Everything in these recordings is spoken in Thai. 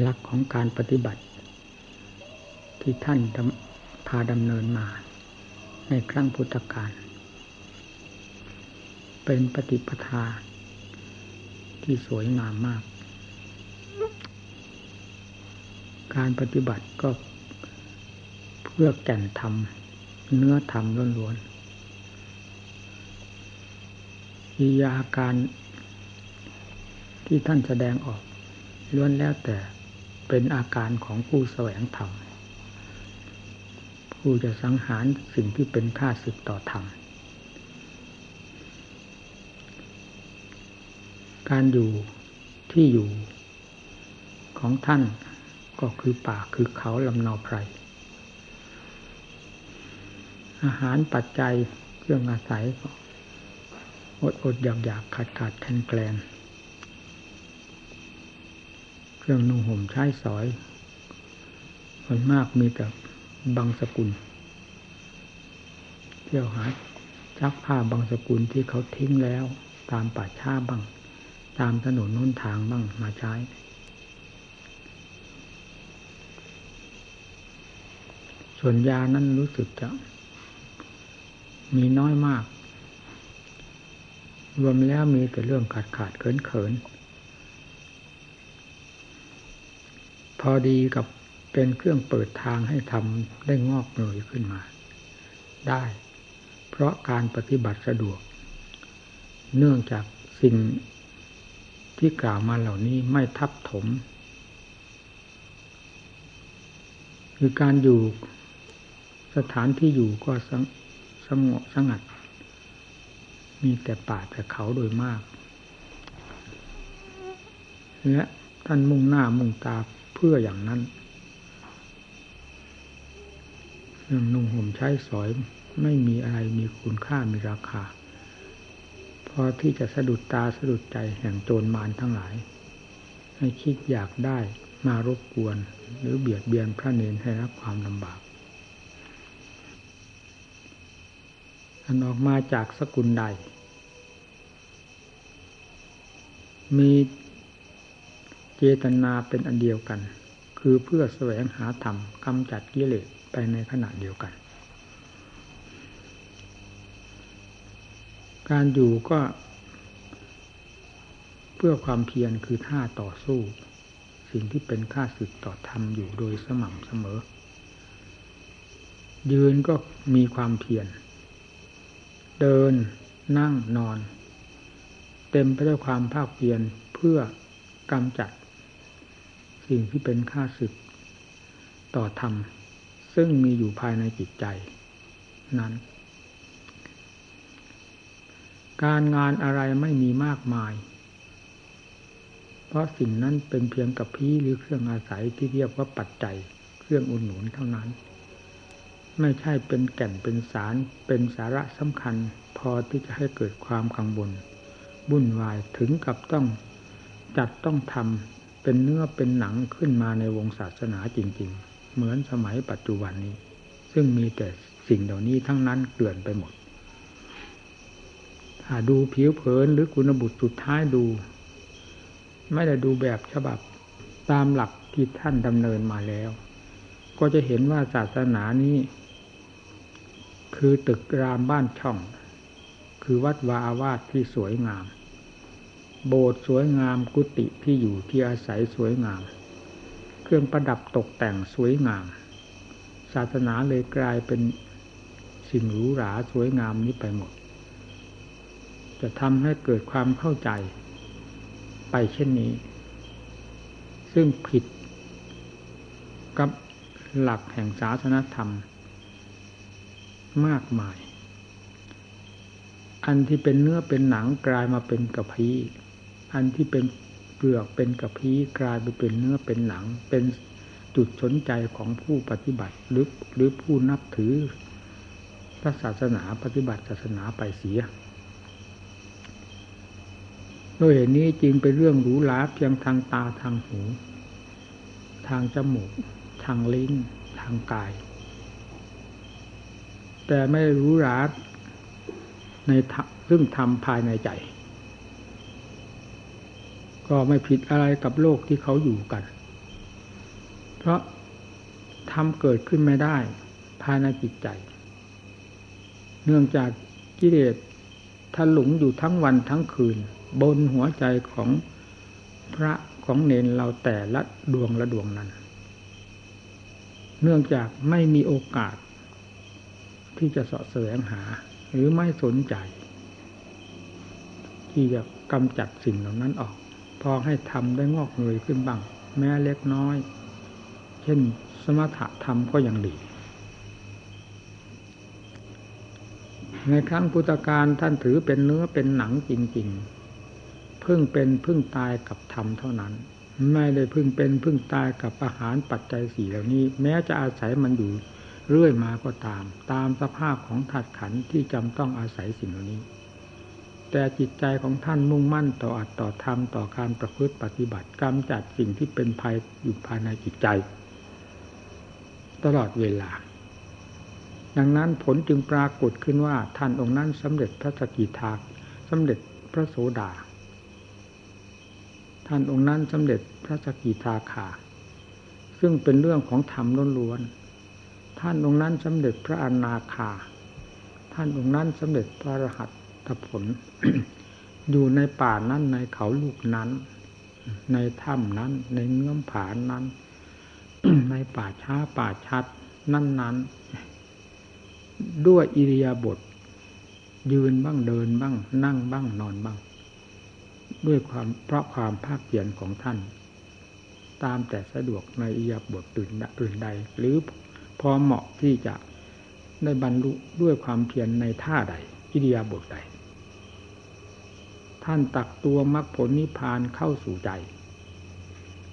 หลักของการปฏิบัติ ที่ท่านพาดำเนินมา ในครั้งพุทธกาลเป็นปฏิปทา ที่สวยงามมาก การปฏิบัติก็เพื่อแก่นธรรม เนื้อธรรมล้วนๆอิยาการที่ท่านแสดงออกล้วนแล้วแต่ เป็นอาการของผู้แสวงธรรมผู้จะสังหารสิ่งที่เป็นค่าศึกต่อธรรมการอยู่ที่อยู่ของท่านก็คือป่าคือเขาลำนอไพร อาหารปัจจัยเครื่องอาศัยอดอดอยากอยากขาดขาดแคลนแคลน เครื่องนุ่งห่มใช้สอยคนมากมีแต่บางสกุล เที่ยวหาชักผ้าบางสกุลที่เขาทิ้งแล้ว ตามป่าช้าบ้าง ตามถนนน้นทางบ้างมาใช้ ส่วนยานั้นรู้สึกจะ มีน้อยมาก รวมแล้วมีแต่เรื่องขาดขาดเขินเขิน พอดีกับเป็นเครื่องเปิดทางให้ทำได้งอกเงยขึ้นมา ได้ เพราะการปฏิบัติสะดวก เนื่องจากสิ่งที่กล่าวมาเหล่านี้ไม่ทับถม คือการอยู่สถานที่อยู่ก็สงสงบสงัด มีแต่ป่าแต่เขาโดยมาก และท่านมุ่งหน้ามุ่งตา พื่ออย่างนั้นเรื่องนุ่งห่มใช้สอยไม่มีอะไรมีคุณค่ามีราคา พอที่จะสะดุดตาสะดุดใจแห่งโจรมารทั้งหลาย ให้คิดอยากได้มารบกวน หรือเบียดเบียนพระเนนให้รับความลำบากอันออกมาจากสกุลใด มี จตนาเป็นอันเดียวกัน คือเพื่อแสวงหาธรรมกำจัดกิเลสไปในขณะเดียวกัน การอยู่ก็ เพื่อความเพียรคือท่าต่อสู้ สิ่งที่เป็นค่าศึกต่อธรรมอยู่โดยสม่ำเสมอ ยืนก็มีความเพียรเดินนั่งนอน เต็มไปด้วยความภาคเพียรเพื่อกำจัด สิ่งที่เป็นค่าศึก ต่อธรรม ซึ่งมีอยู่ภายในจิตใจ นั้น การงานอะไรไม่มีมากมาย เพราะสิ่งนั้นเป็นเพียงกับพี่หรือเครื่องอาศัยที่เรียกว่าปัจจัย เครื่องอุดหนุนเท่านั้น ไม่ใช่เป็นแก่นเป็นสาร เป็นสาระสำคัญ พอที่จะให้เกิดความกังวลวุ่นวายถึงกับต้องจัดต้องทำ เป็นเนื้อเป็นหนังขึ้นมาในวงศาสนาจริง ๆ เหมือนสมัยปัจจุบันนี้ ซึ่งมีแต่สิ่งเหล่านี้ทั้งนั้นเกลื่อนไปหมด ถ้าดูผิวเผินหรือคุณบุตรสุดท้ายดู ไม่ได้ดูแบบฉบับตามหลักที่ท่านดำเนินมาแล้ว ก็จะเห็นว่าศาสนานี้ คือตึกรามบ้านช่อง คือวัดวาอาวาสที่สวยงาม โบสถ์สวยงามกุฏิที่อยู่ที่อาศัยสวยงาม เครื่องประดับตกแต่งสวยงาม ศาสนาเลยกลายเป็นสิ่งหรูหราสวยงามนี้ไปหมด จะทำให้เกิดความเข้าใจไปเช่นนี้ ซึ่งผิดกับหลักแห่งศาสนธรรม มากมาย อันที่เป็นเนื้อเป็นหนังกลายมาเป็นกระพี้ อันที่เป็นเปลือกเป็นกระพี้กลายไปเป็นเนื้อเป็นหนัง เป็นจุดสนใจของผู้ปฏิบัติหรือหรือผู้นับถือพระศาสนาปฏิบัติศาสนาไปเสียโดยเหตุนี้จริงเป็นเรื่องหรูหราเพียงทางตาทางหู ทางจมูก ทางลิ้น ทางกาย แต่ไม่รู้ราในซึ่งทำภายในใจ ก็ไม่ผิดอะไรกับโลกที่เขาอยู่กัน เพราะทำเกิดขึ้นไม่ได้ ภายในจิตใจ เนื่องจากกิเลสถลุงอยู่ทั้งวันทั้งคืน บนหัวใจของพระของเนนเราแต่ละดวงละดวงนั้น เนื่องจากไม่มีโอกาส ที่จะสาะแสวงหา หรือไม่สนใจ ที่จะกำจัดสิ่งเหล่านั้นออก พอให้ทำได้งอกเงยขึ้นบ้าง แม้เล็กน้อย เช่นสมถะธรรมก็ยังดี ในครั้งพุทธกาลท่านถือเป็นเนื้อเป็นหนังจริง ๆ พึ่งเป็นพึ่งตายกับธรรมเท่านั้น ไม่ได้พึ่งเป็นพึ่งตายกับอาหารปัจจัยสี่เหล่านี้ แม้จะอาศัยมันอยู่เรื่อยมาก็ตาม ตามสภาพของธาตุขันธ์ที่จำต้องอาศัยสิ่งเหล่านี้ แต่จิตใจของท่านมุ่งมั่นต่ออัตต่อธรรมต่อการประพฤติปฏิบัติกำจัดสิ่งที่เป็นภัยอยู่ภายในจิตใจ ตลอดเวลา ดังนั้นผลจึงปรากฏขึ้นว่าท่านองค์นั้นสำเร็จพระสกิทาสำเร็จพระโสดา ท่านองค์นั้นสำเร็จพระสกิทาคาซึ่งเป็นเรื่องของธรรมล้วนๆท่านองค์นั้นสำเร็จพระอนาคา ท่านองค์นั้นสำเร็จพระรหัส ตผล อยู่ในป่านั้นในเขาลูกนั้น ในถ้ำนั้น ในเงื้อมผานั้น ในป่าช้าป่าชัดนั้นด้วยอิริยาบถยืนบ้างเดินบ้าง นั่งบ้างนอนบ้าง ด้วยความเพราะความภาคเพียรของท่าน ตามแต่สะดวกในอิริยาบถตื่นตื่นใด หรือพอเหมาะที่จะได้บรรลุด้วยความเพียรในท่าใดอิริยาบถใด ท่านตักตัวมรรคผลนิพพานเข้าสู่ใจ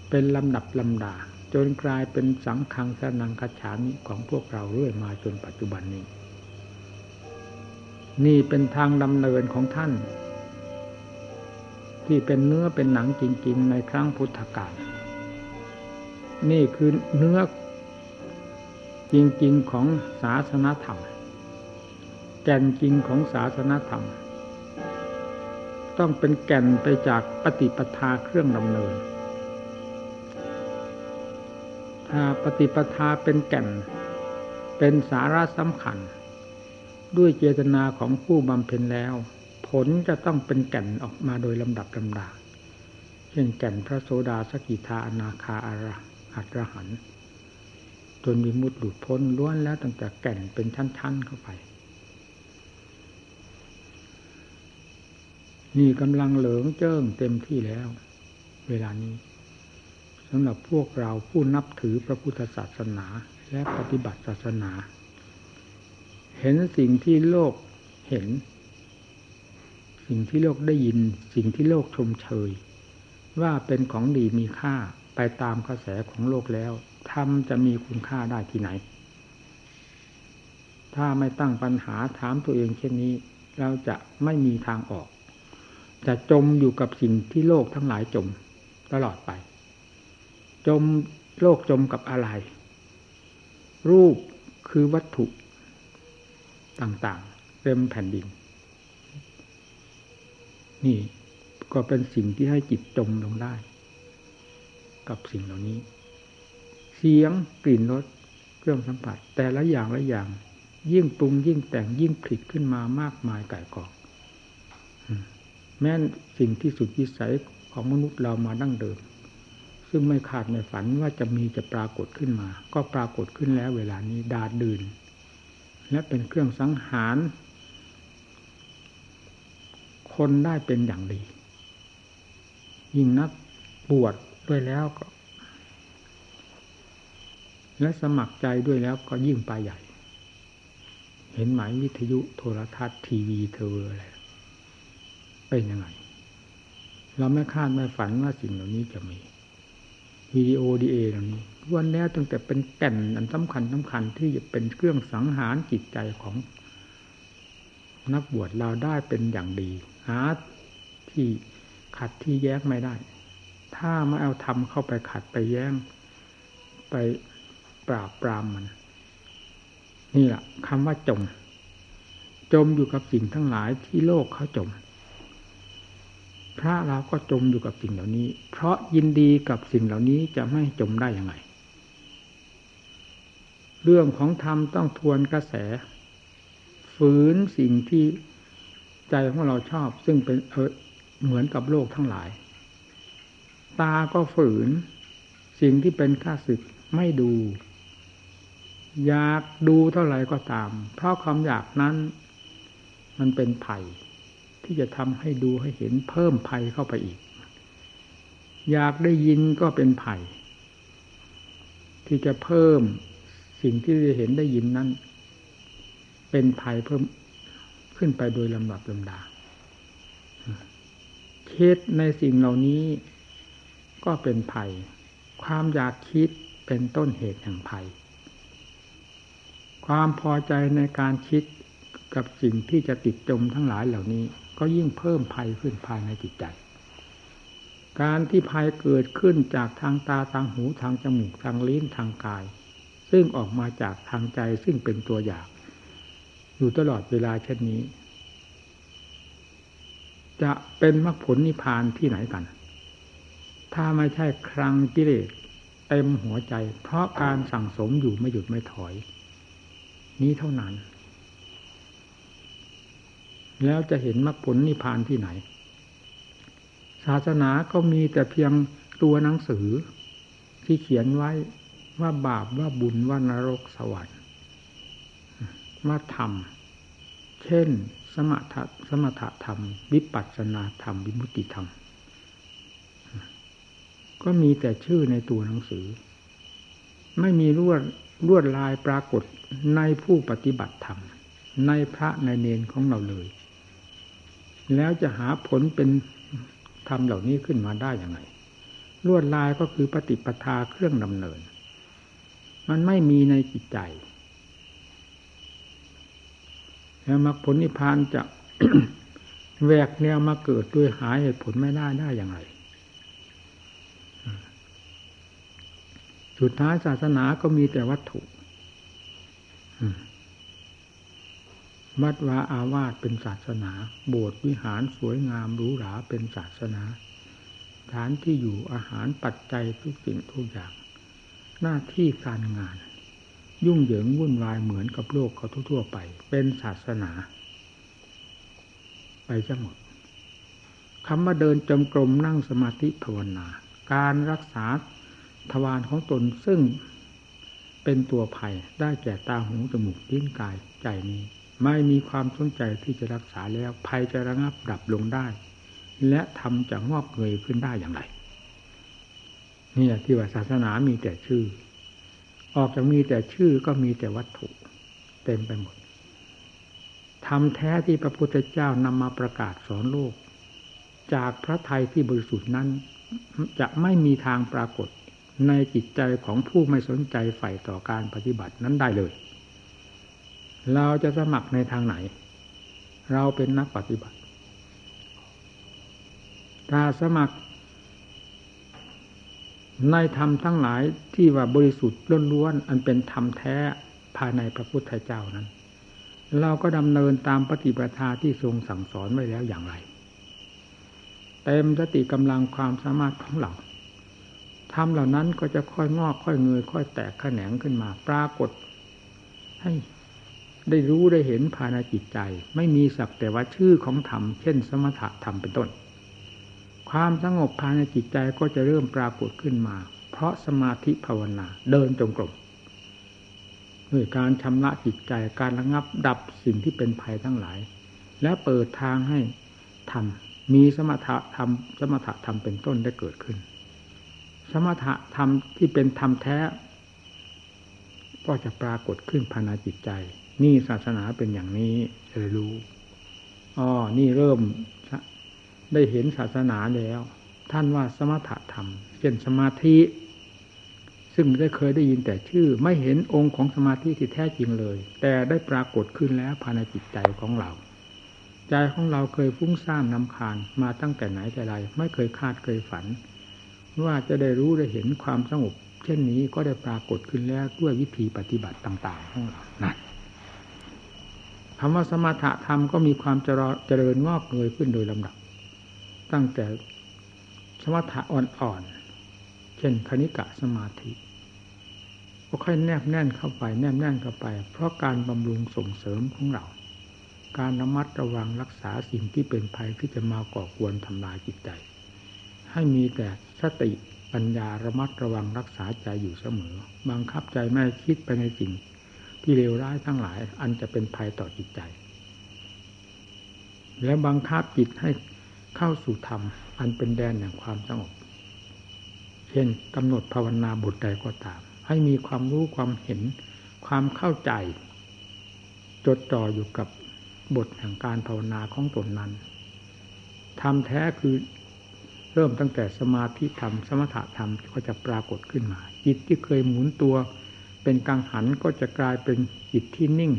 เป็นลำดับลำดา จนกลายเป็นสังขังสนังคฉามิของพวกเราเรื่อยมาจนปัจจุบันนี้ นี่เป็นทางดำเนินของท่าน ที่เป็นเนื้อเป็นหนังจริงๆในครั้งพุทธกาลนี่คือเนื้อจริงๆของศาสนธรรม แก่นจริงของศาสนธรรม ต้องเป็นแก่นไปจากปฏิปทาเครื่องดำเนิน ถ้าปฏิปทาเป็นแก่น เป็นสาระสำคัญ ด้วยเจตนาของผู้บำเพ็ญแล้ว ผลจะต้องเป็นแก่นออกมาโดยลำดับลำดาเช่นแก่นพระโสดาสกิทาอนาคาอาระอัตรหันจนมีมุดหลุดพ้นล้วนแล้วตั้งแต่แก่นเป็นชั้น ๆ เข้าไป นี่กำลังเหลืองเจิ้งเต็มที่แล้ว เวลานี้สำหรับพวกเราผู้นับถือพระพุทธศาสนาและปฏิบัติศาสนา เห็นสิ่งที่โลกเห็น สิ่งที่โลกได้ยิน สิ่งที่โลกชมเชย ว่าเป็นของดีมีค่าไปตามกระแสของโลกแล้วทำจะมีคุณค่าได้ที่ไหน ถ้าไม่ตั้งปัญหาถามตัวเองเช่นนี้ เราจะไม่มีทางออก จะจมอยู่กับสิ่งที่โลกทั้งหลายจมตลอดไป จมโลกจมกับอะไร รูปคือวัตถุต่างๆเต็มแผ่นดิน นี่ก็เป็นสิ่งที่ให้จิตจมลงได้ กับสิ่งเหล่านี้ เสียงกลิ่นรสเครื่องสัมผัส แต่ละอย่างละอย่าง ยิ่งปรุงยิ่งแต่งยิ่งผลิตขึ้นมามากมายไก่กอง แม้นสิ่งที่สุดวิสัยของมนุษย์เรามาดั้งเดิม ซึ่งไม่ขาดไม่ฝันว่าจะมีจะปรากฏขึ้นมา ก็ปรากฏขึ้นแล้วเวลานี้ดาดดื่น และเป็นเครื่องสังหาร คนได้เป็นอย่างดี ยิ่งนักบวชด้วยแล้วก็ และสมัครใจด้วยแล้วก็ยิ่งไปใหญ่ เห็นไหมวิทยุโทรทัศน์ทีวีเทอร์อะไร เป็นยังไง เราไม่คาดไม่ฝันว่าสิ่งเหล่านี้จะมีวิดีโอดีเอเหล่านี้วันแล้วตั้งแต่เป็นแก่นอันสำคัญสำคัญที่จะเป็นเครื่องสังหารจิตใจของ นักบวชเราได้เป็นอย่างดี หาที่ขัดที่แย้งไม่ได้ ถ้าไม่เอาทำเข้าไปขัดไปแย้ง ไปปราบปรามมัน นี่แหละคำว่าจม จมอยู่กับสิ่งทั้งหลายที่โลกเขาจม พระเราก็จมอยู่กับสิ่งเหล่านี้ เพราะยินดีกับสิ่งเหล่านี้จะไม่จมได้ยังไง เรื่องของธรรมต้องทวนกระแส ฝืนสิ่งที่ใจของเราชอบ ซึ่งเป็นเออเหมือนกับโลกทั้งหลาย ตาก็ฝืน สิ่งที่เป็นข้าศึกไม่ดู อยากดูเท่าไหร่ก็ตาม เพราะความอยากนั้น มันเป็นไผ่ ที่จะทำให้ดูให้เห็นเพิ่มภัยเข้าไปอีก อยากได้ยินก็เป็นไผ่ที่จะเพิ่มสิ่งที่จะเห็นได้ยินนั้น เป็นภัยเพิ่มขึ้นไปโดยลำดับลำดาคิดในสิ่งเหล่านี้ก็เป็นภัย ความอยากคิดเป็นต้นเหตุแห่งภัย ความพอใจในการคิดกับสิ่งที่จะติดจมทั้งหลายเหล่านี้ ก็ยิ่งเพิ่มภัยขึ้นภายในจิตใจ การที่ภัยเกิดขึ้นจากทางตาทางหูทางจมูกทางลิ้นทางกาย ซึ่งออกมาจากทางใจซึ่งเป็นตัวอยางอยู่ตลอดเวลาเช่นนี้ จะเป็นมรรคผลนิพพานที่ไหนกัน ถ้าไม่ใช่ครั้งกิเลสเต็มหัวใจ เพราะการสั่งสมอยู่ไม่หยุดไม่ถอย นี้เท่านั้น แล้วจะเห็นมรรคผลนิพพานที่ไหน ศาสนาก็มีแต่เพียงตัวหนังสือที่เขียนไว้ว่าบาปว่าบุญว่านรกสวรรค์ว่าธรรม เช่น สมถะสมถะธรรม วิปัสสนาธรรม วิมุติธรรม ก็มีแต่ชื่อในตัวหนังสือ ไม่มีลวดลวดลายปรากฏในผู้ปฏิบัติธรรม ในพระในเนนของเราเลย แล้วจะหาผลเป็นธรรมเหล่านี้ขึ้นมาได้อย่างไรลวดลายก็คือปฏิปทาเครื่องดำเนิน มันไม่มีในจิตใจแล้วมรรคผลนิพพานจะแหวกแนวมาเกิดด้วยหาเหตุผลไม่ได้ได้อย่างไรสุดท้ายศาสนาก็มีแต่วัตถุ วัดวาอาวาสเป็นศาสนา โบสถ์วิหารสวยงามหรูหราเป็นศาสนาฐานที่อยู่อาหารปัจจัยทุกสิ่งทุกอย่าง หน้าที่การงาน ยุ่งเหยิงวุ่นวายเหมือนกับโลกเขาทั่วไป เป็นศาสนา ไปจะหมดคำว่าเดินจมกรมนั่งสมาธิภาวนา การรักษาทวารของตนซึ่งเป็นตัวภัยได้แก่ตาหูจมูกลิ้นกายใจนี้ ไม่มีความสนใจที่จะรักษาแล้วภัยจะระงับดับลงได้ และทำจะงอกเงยขึ้นได้อย่างไรนี่แหละที่ว่าศาสนามีแต่ชื่อ ออกจากมีแต่ชื่อก็มีแต่วัตถุ เต็มไปหมดทำแท้ที่พระพุทธเจ้านำมาประกาศสอนโลก จากพระไทยที่บริสุทธิ์นั้น จะไม่มีทางปรากฏในจิตใจของผู้ไม่สนใจใฝ่ต่อการปฏิบัตินั้นได้เลย เราจะสมัครในทางไหน เราเป็นนักปฏิบัติ ถ้าสมัคร ในธรรมทั้งหลายที่ว่าบริสุทธิ์ล้วนๆอันเป็นธรรมแท้ภายในพระพุทธเจ้านั้น เราก็ดำเนินตามปฏิปทาที่ทรงสั่งสอนไว้แล้วอย่างไร เต็มสติกำลังความสามารถของเราทำเหล่านั้นก็จะค่อยงอกค่อยเงยค่อยแตกแขนงขึ้นมา ปรากฏ ให้ ได้รู้ได้เห็นภายในจิตใจ ไม่มีสักแต่ว่าชื่อของธรรมเช่น สมถะธรรมเป็นต้น ความสงบภายในจิตใจก็จะเริ่มปรากฏขึ้นมา เพราะสมาธิภาวนาเดินจงกรมด้วยการชำระจิตใจการระงับดับสิ่งที่เป็นภัยทั้งหลาย และเปิดทางให้ธรรมมีสมถะธรรมสมถะธรรมเป็นต้นได้เกิดขึ้น สมถะธรรมที่เป็นธรรมแท้ ก็จะปรากฏขึ้นภายในจิตใจ นี่ศาสนาเป็นอย่างนี้จะรู้อ๋อนี่เริ่มได้เห็นศาสนาแล้ว ท่านว่าสมถะธรรมเช่นสมาธิ ซึ่งได้เคยได้ยินแต่ชื่อ ไม่เห็นองค์ของสมาธิที่แท้จริงเลย แต่ได้ปรากฏขึ้นแล้วภายในจิตใจของเรา ใจของเราเคยฟุ้งซ่านนำคาญมาตั้งแต่ไหนแต่ไร ไม่เคยคาดเคยฝัน ว่าจะได้รู้ได้เห็นความสงบเช่นนี้ก็ได้ปรากฏขึ้นแล้วด้วยวิธีปฏิบัติต่าง ๆ ของเรานั่น คำว่าสมถะธรรมก็มีความเจริญงอกเงยขึ้นโดยลำดับ ตั้งแต่สมถะอ่อนๆ เช่นคณิกะสมาธิ ก็ค่อยแนบแน่นเข้าไป แนบแน่นเข้าไป เพราะการบำรุงส่งเสริมของเรา การระมัดระวังรักษาสิ่งที่เป็นภัยที่จะมาก่อกวนทำลายจิตใจ ให้มีแต่สติปัญญาระมัดระวังรักษาใจอยู่เสมอ บังคับใจไม่คิดไปในสิ่ง ที่เลวร้ายทั้งหลาย อันจะเป็นภัยต่อจิตใจ และบังคับจิตให้เข้าสู่ธรรม อันเป็นแดนแห่งความสงบ เช่นกำหนดภาวนาบทใดก็ตาม ให้มีความรู้ความเห็น ความเข้าใจ จดจ่ออยู่กับบทแห่งการภาวนาของตนนั้นทำแท้คือเริ่มตั้งแต่สมาธิธรรม สมถะธรรมก็จะปรากฏขึ้นมา จิตที่เคยหมุนตัว เป็นกังหันก็จะกลายเป็นจิตที่นิ่ง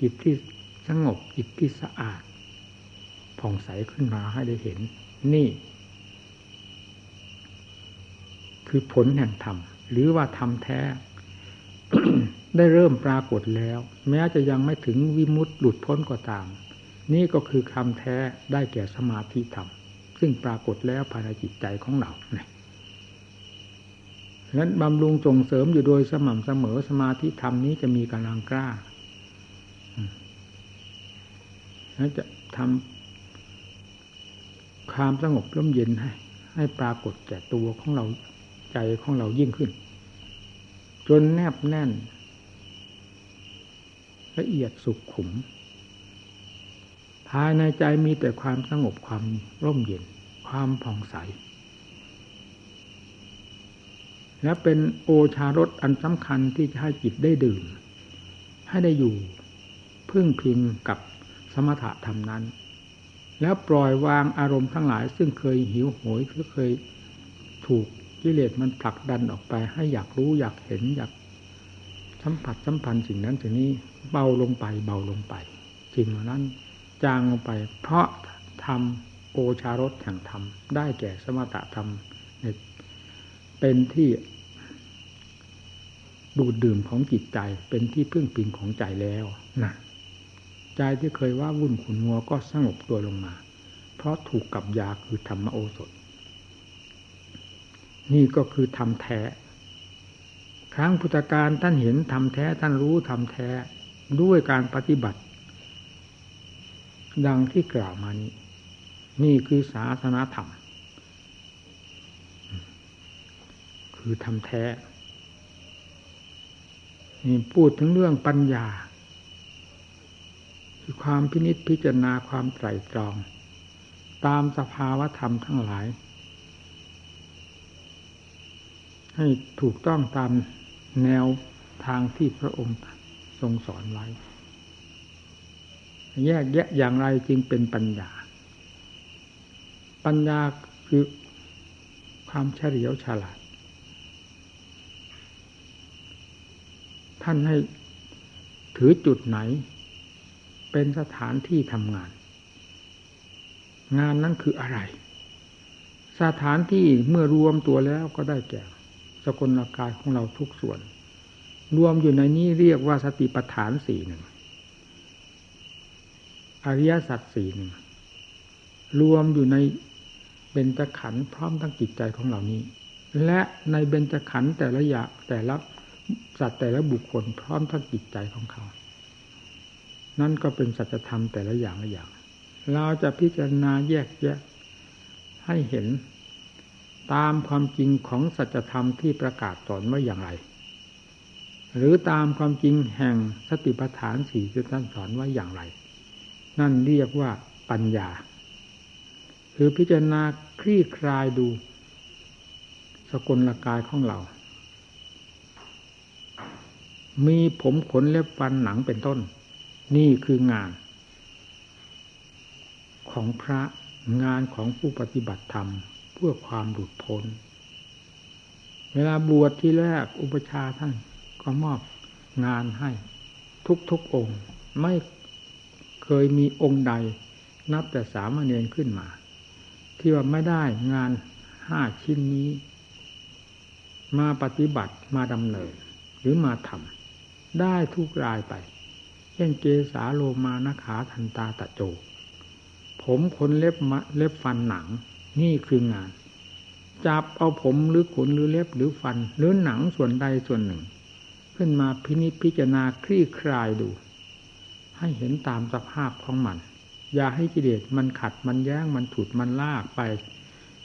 จิตที่สงบจิตที่สะอาดผ่องใสขึ้นมาให้ได้เห็น นี่ คือผลแห่งธรรมหรือว่าธรรมแท้ ได้เริ่มปรากฏแล้ว แม้จะยังไม่ถึงวิมุตติหลุดพ้นก็ตาม นี่ก็คือคำแท้ได้แก่สมาธิธรรม ซึ่งปรากฏแล้วภายในจิตใจของเราเนี่ย นั้นบำรุงส่งเสริมอยู่โดยสม่ำเสมอสมาธิธรรมนี้จะมีกำลังกล้าแล้วจะทำความสงบร่มเย็นให้ ให้ปรากฏแก่ตัวของเราใจของเรายิ่งขึ้น จนแนบแน่น ละเอียดสุขขุม ภายในใจมีแต่ความสงบความร่มเย็น ความผ่องใส และเป็นโอชารสอันสำคัญที่จะให้จิตได้ดื่ม ให้ได้อยู่พึ่งพิงกับสมถะธรรมนั้น แล้วปล่อยวางอารมณ์ทั้งหลาย ซึ่งเคยหิวโหยหรือเคยถูกกิเลสมันผลักดันออกไป ให้อยากรู้อยากเห็นอยากสัมผัสสัมพันธ์สิ่งนั้นสิ่งนี้เบาลงไปเบาลงไปสิ่งเหล่านั้นจางลงไป เพราะทำโอชารสแห่งธรรมได้แก่สมถะธรรมเป็นที่ ดูดดื่มของจิตใจเป็นที่พึ่งพิงของใจแล้วนะใจที่เคยว่าวุ่นขุนงัวก็สงบตัวลงมา เพราะถูกกับยาคือธรรมโอสถ นี่ก็คือธรรมแท้ ครั้งพุทธการท่านเห็นธรรมแท้ท่านรู้ธรรมแท้ด้วยการปฏิบัติ ดังที่กล่าวมานี้ นี่คือศาสนาธรรม คือทำแท้ นี่พูดถึงเรื่องปัญญา คือความพินิษพิจารณาความไตรตรอง ตามสภาวธรรมทั้งหลาย ให้ถูกต้องตามแนวทางที่พระองค์ทรงสอนไว้ แยกแยะอย่างไรจึงเป็นปัญญา ปัญญาคือความเฉลียวฉลาด ท่านให้ถือจุดไหน เป็นสถานที่ทำงาน งานนั้นคืออะไร สถานที่เมื่อรวมตัวแล้วก็ได้แก่ สกลกายของเราทุกส่วน รวมอยู่ในนี้เรียกว่าสติปัฏฐานสี่หนึ่งอริยสัจสี่หนึ่งรวมอยู่ในเบญจขันธ์พร้อมทั้งจิตใจของเหล่านี้ และในเบญจขันธ์แต่ละอย่างแต่ละ สัตว์แต่ละบุคคลพร้อมทั้งจิตใจของเขา นั่นก็เป็นสัจธรรมแต่ละอย่างละอย่าง เราจะพิจารณาแยกแยะ ให้เห็นตามความจริงของสัจธรรมที่ประกาศสอนไว้อย่างไร หรือตามความจริงแห่งสติปัฏฐานสี่ที่ท่านสอนไว้อย่างไร นั่นเรียกว่าปัญญา คือพิจารณาคลี่คลายดู สกลกายของเรา มีผมขนเล็บฟันหนังเป็นต้น นี่คืองาน ของพระงานของผู้ปฏิบัติธรรม เพื่อความหลุดพ้น เวลาบวชที่แรกอุปชาท่านก็มอบงานให้ ทุกๆองค์ ไม่เคยมีองค์ใด นับแต่สามเณรขึ้นมา ที่ว่าไม่ได้งานห้าชิ้นนี้ มาปฏิบัติมาดำเนินหรือมาทำ ได้ทุกรายไป เช่นเกสาโลมานขาทันตาตะโจ ผมขนเล็บมะเล็บฟันหนัง นี่คืองาน จับเอาผมหรือขนหรือเล็บหรือฟัน หรือหนังส่วนใดส่วนหนึ่ง ขึ้นมาพินิจพิจารณาคลี่คลายดู ให้เห็นตามสภาพของมัน อย่าให้กิเลสมันขัดมันแย้งมันถุดมันลากไป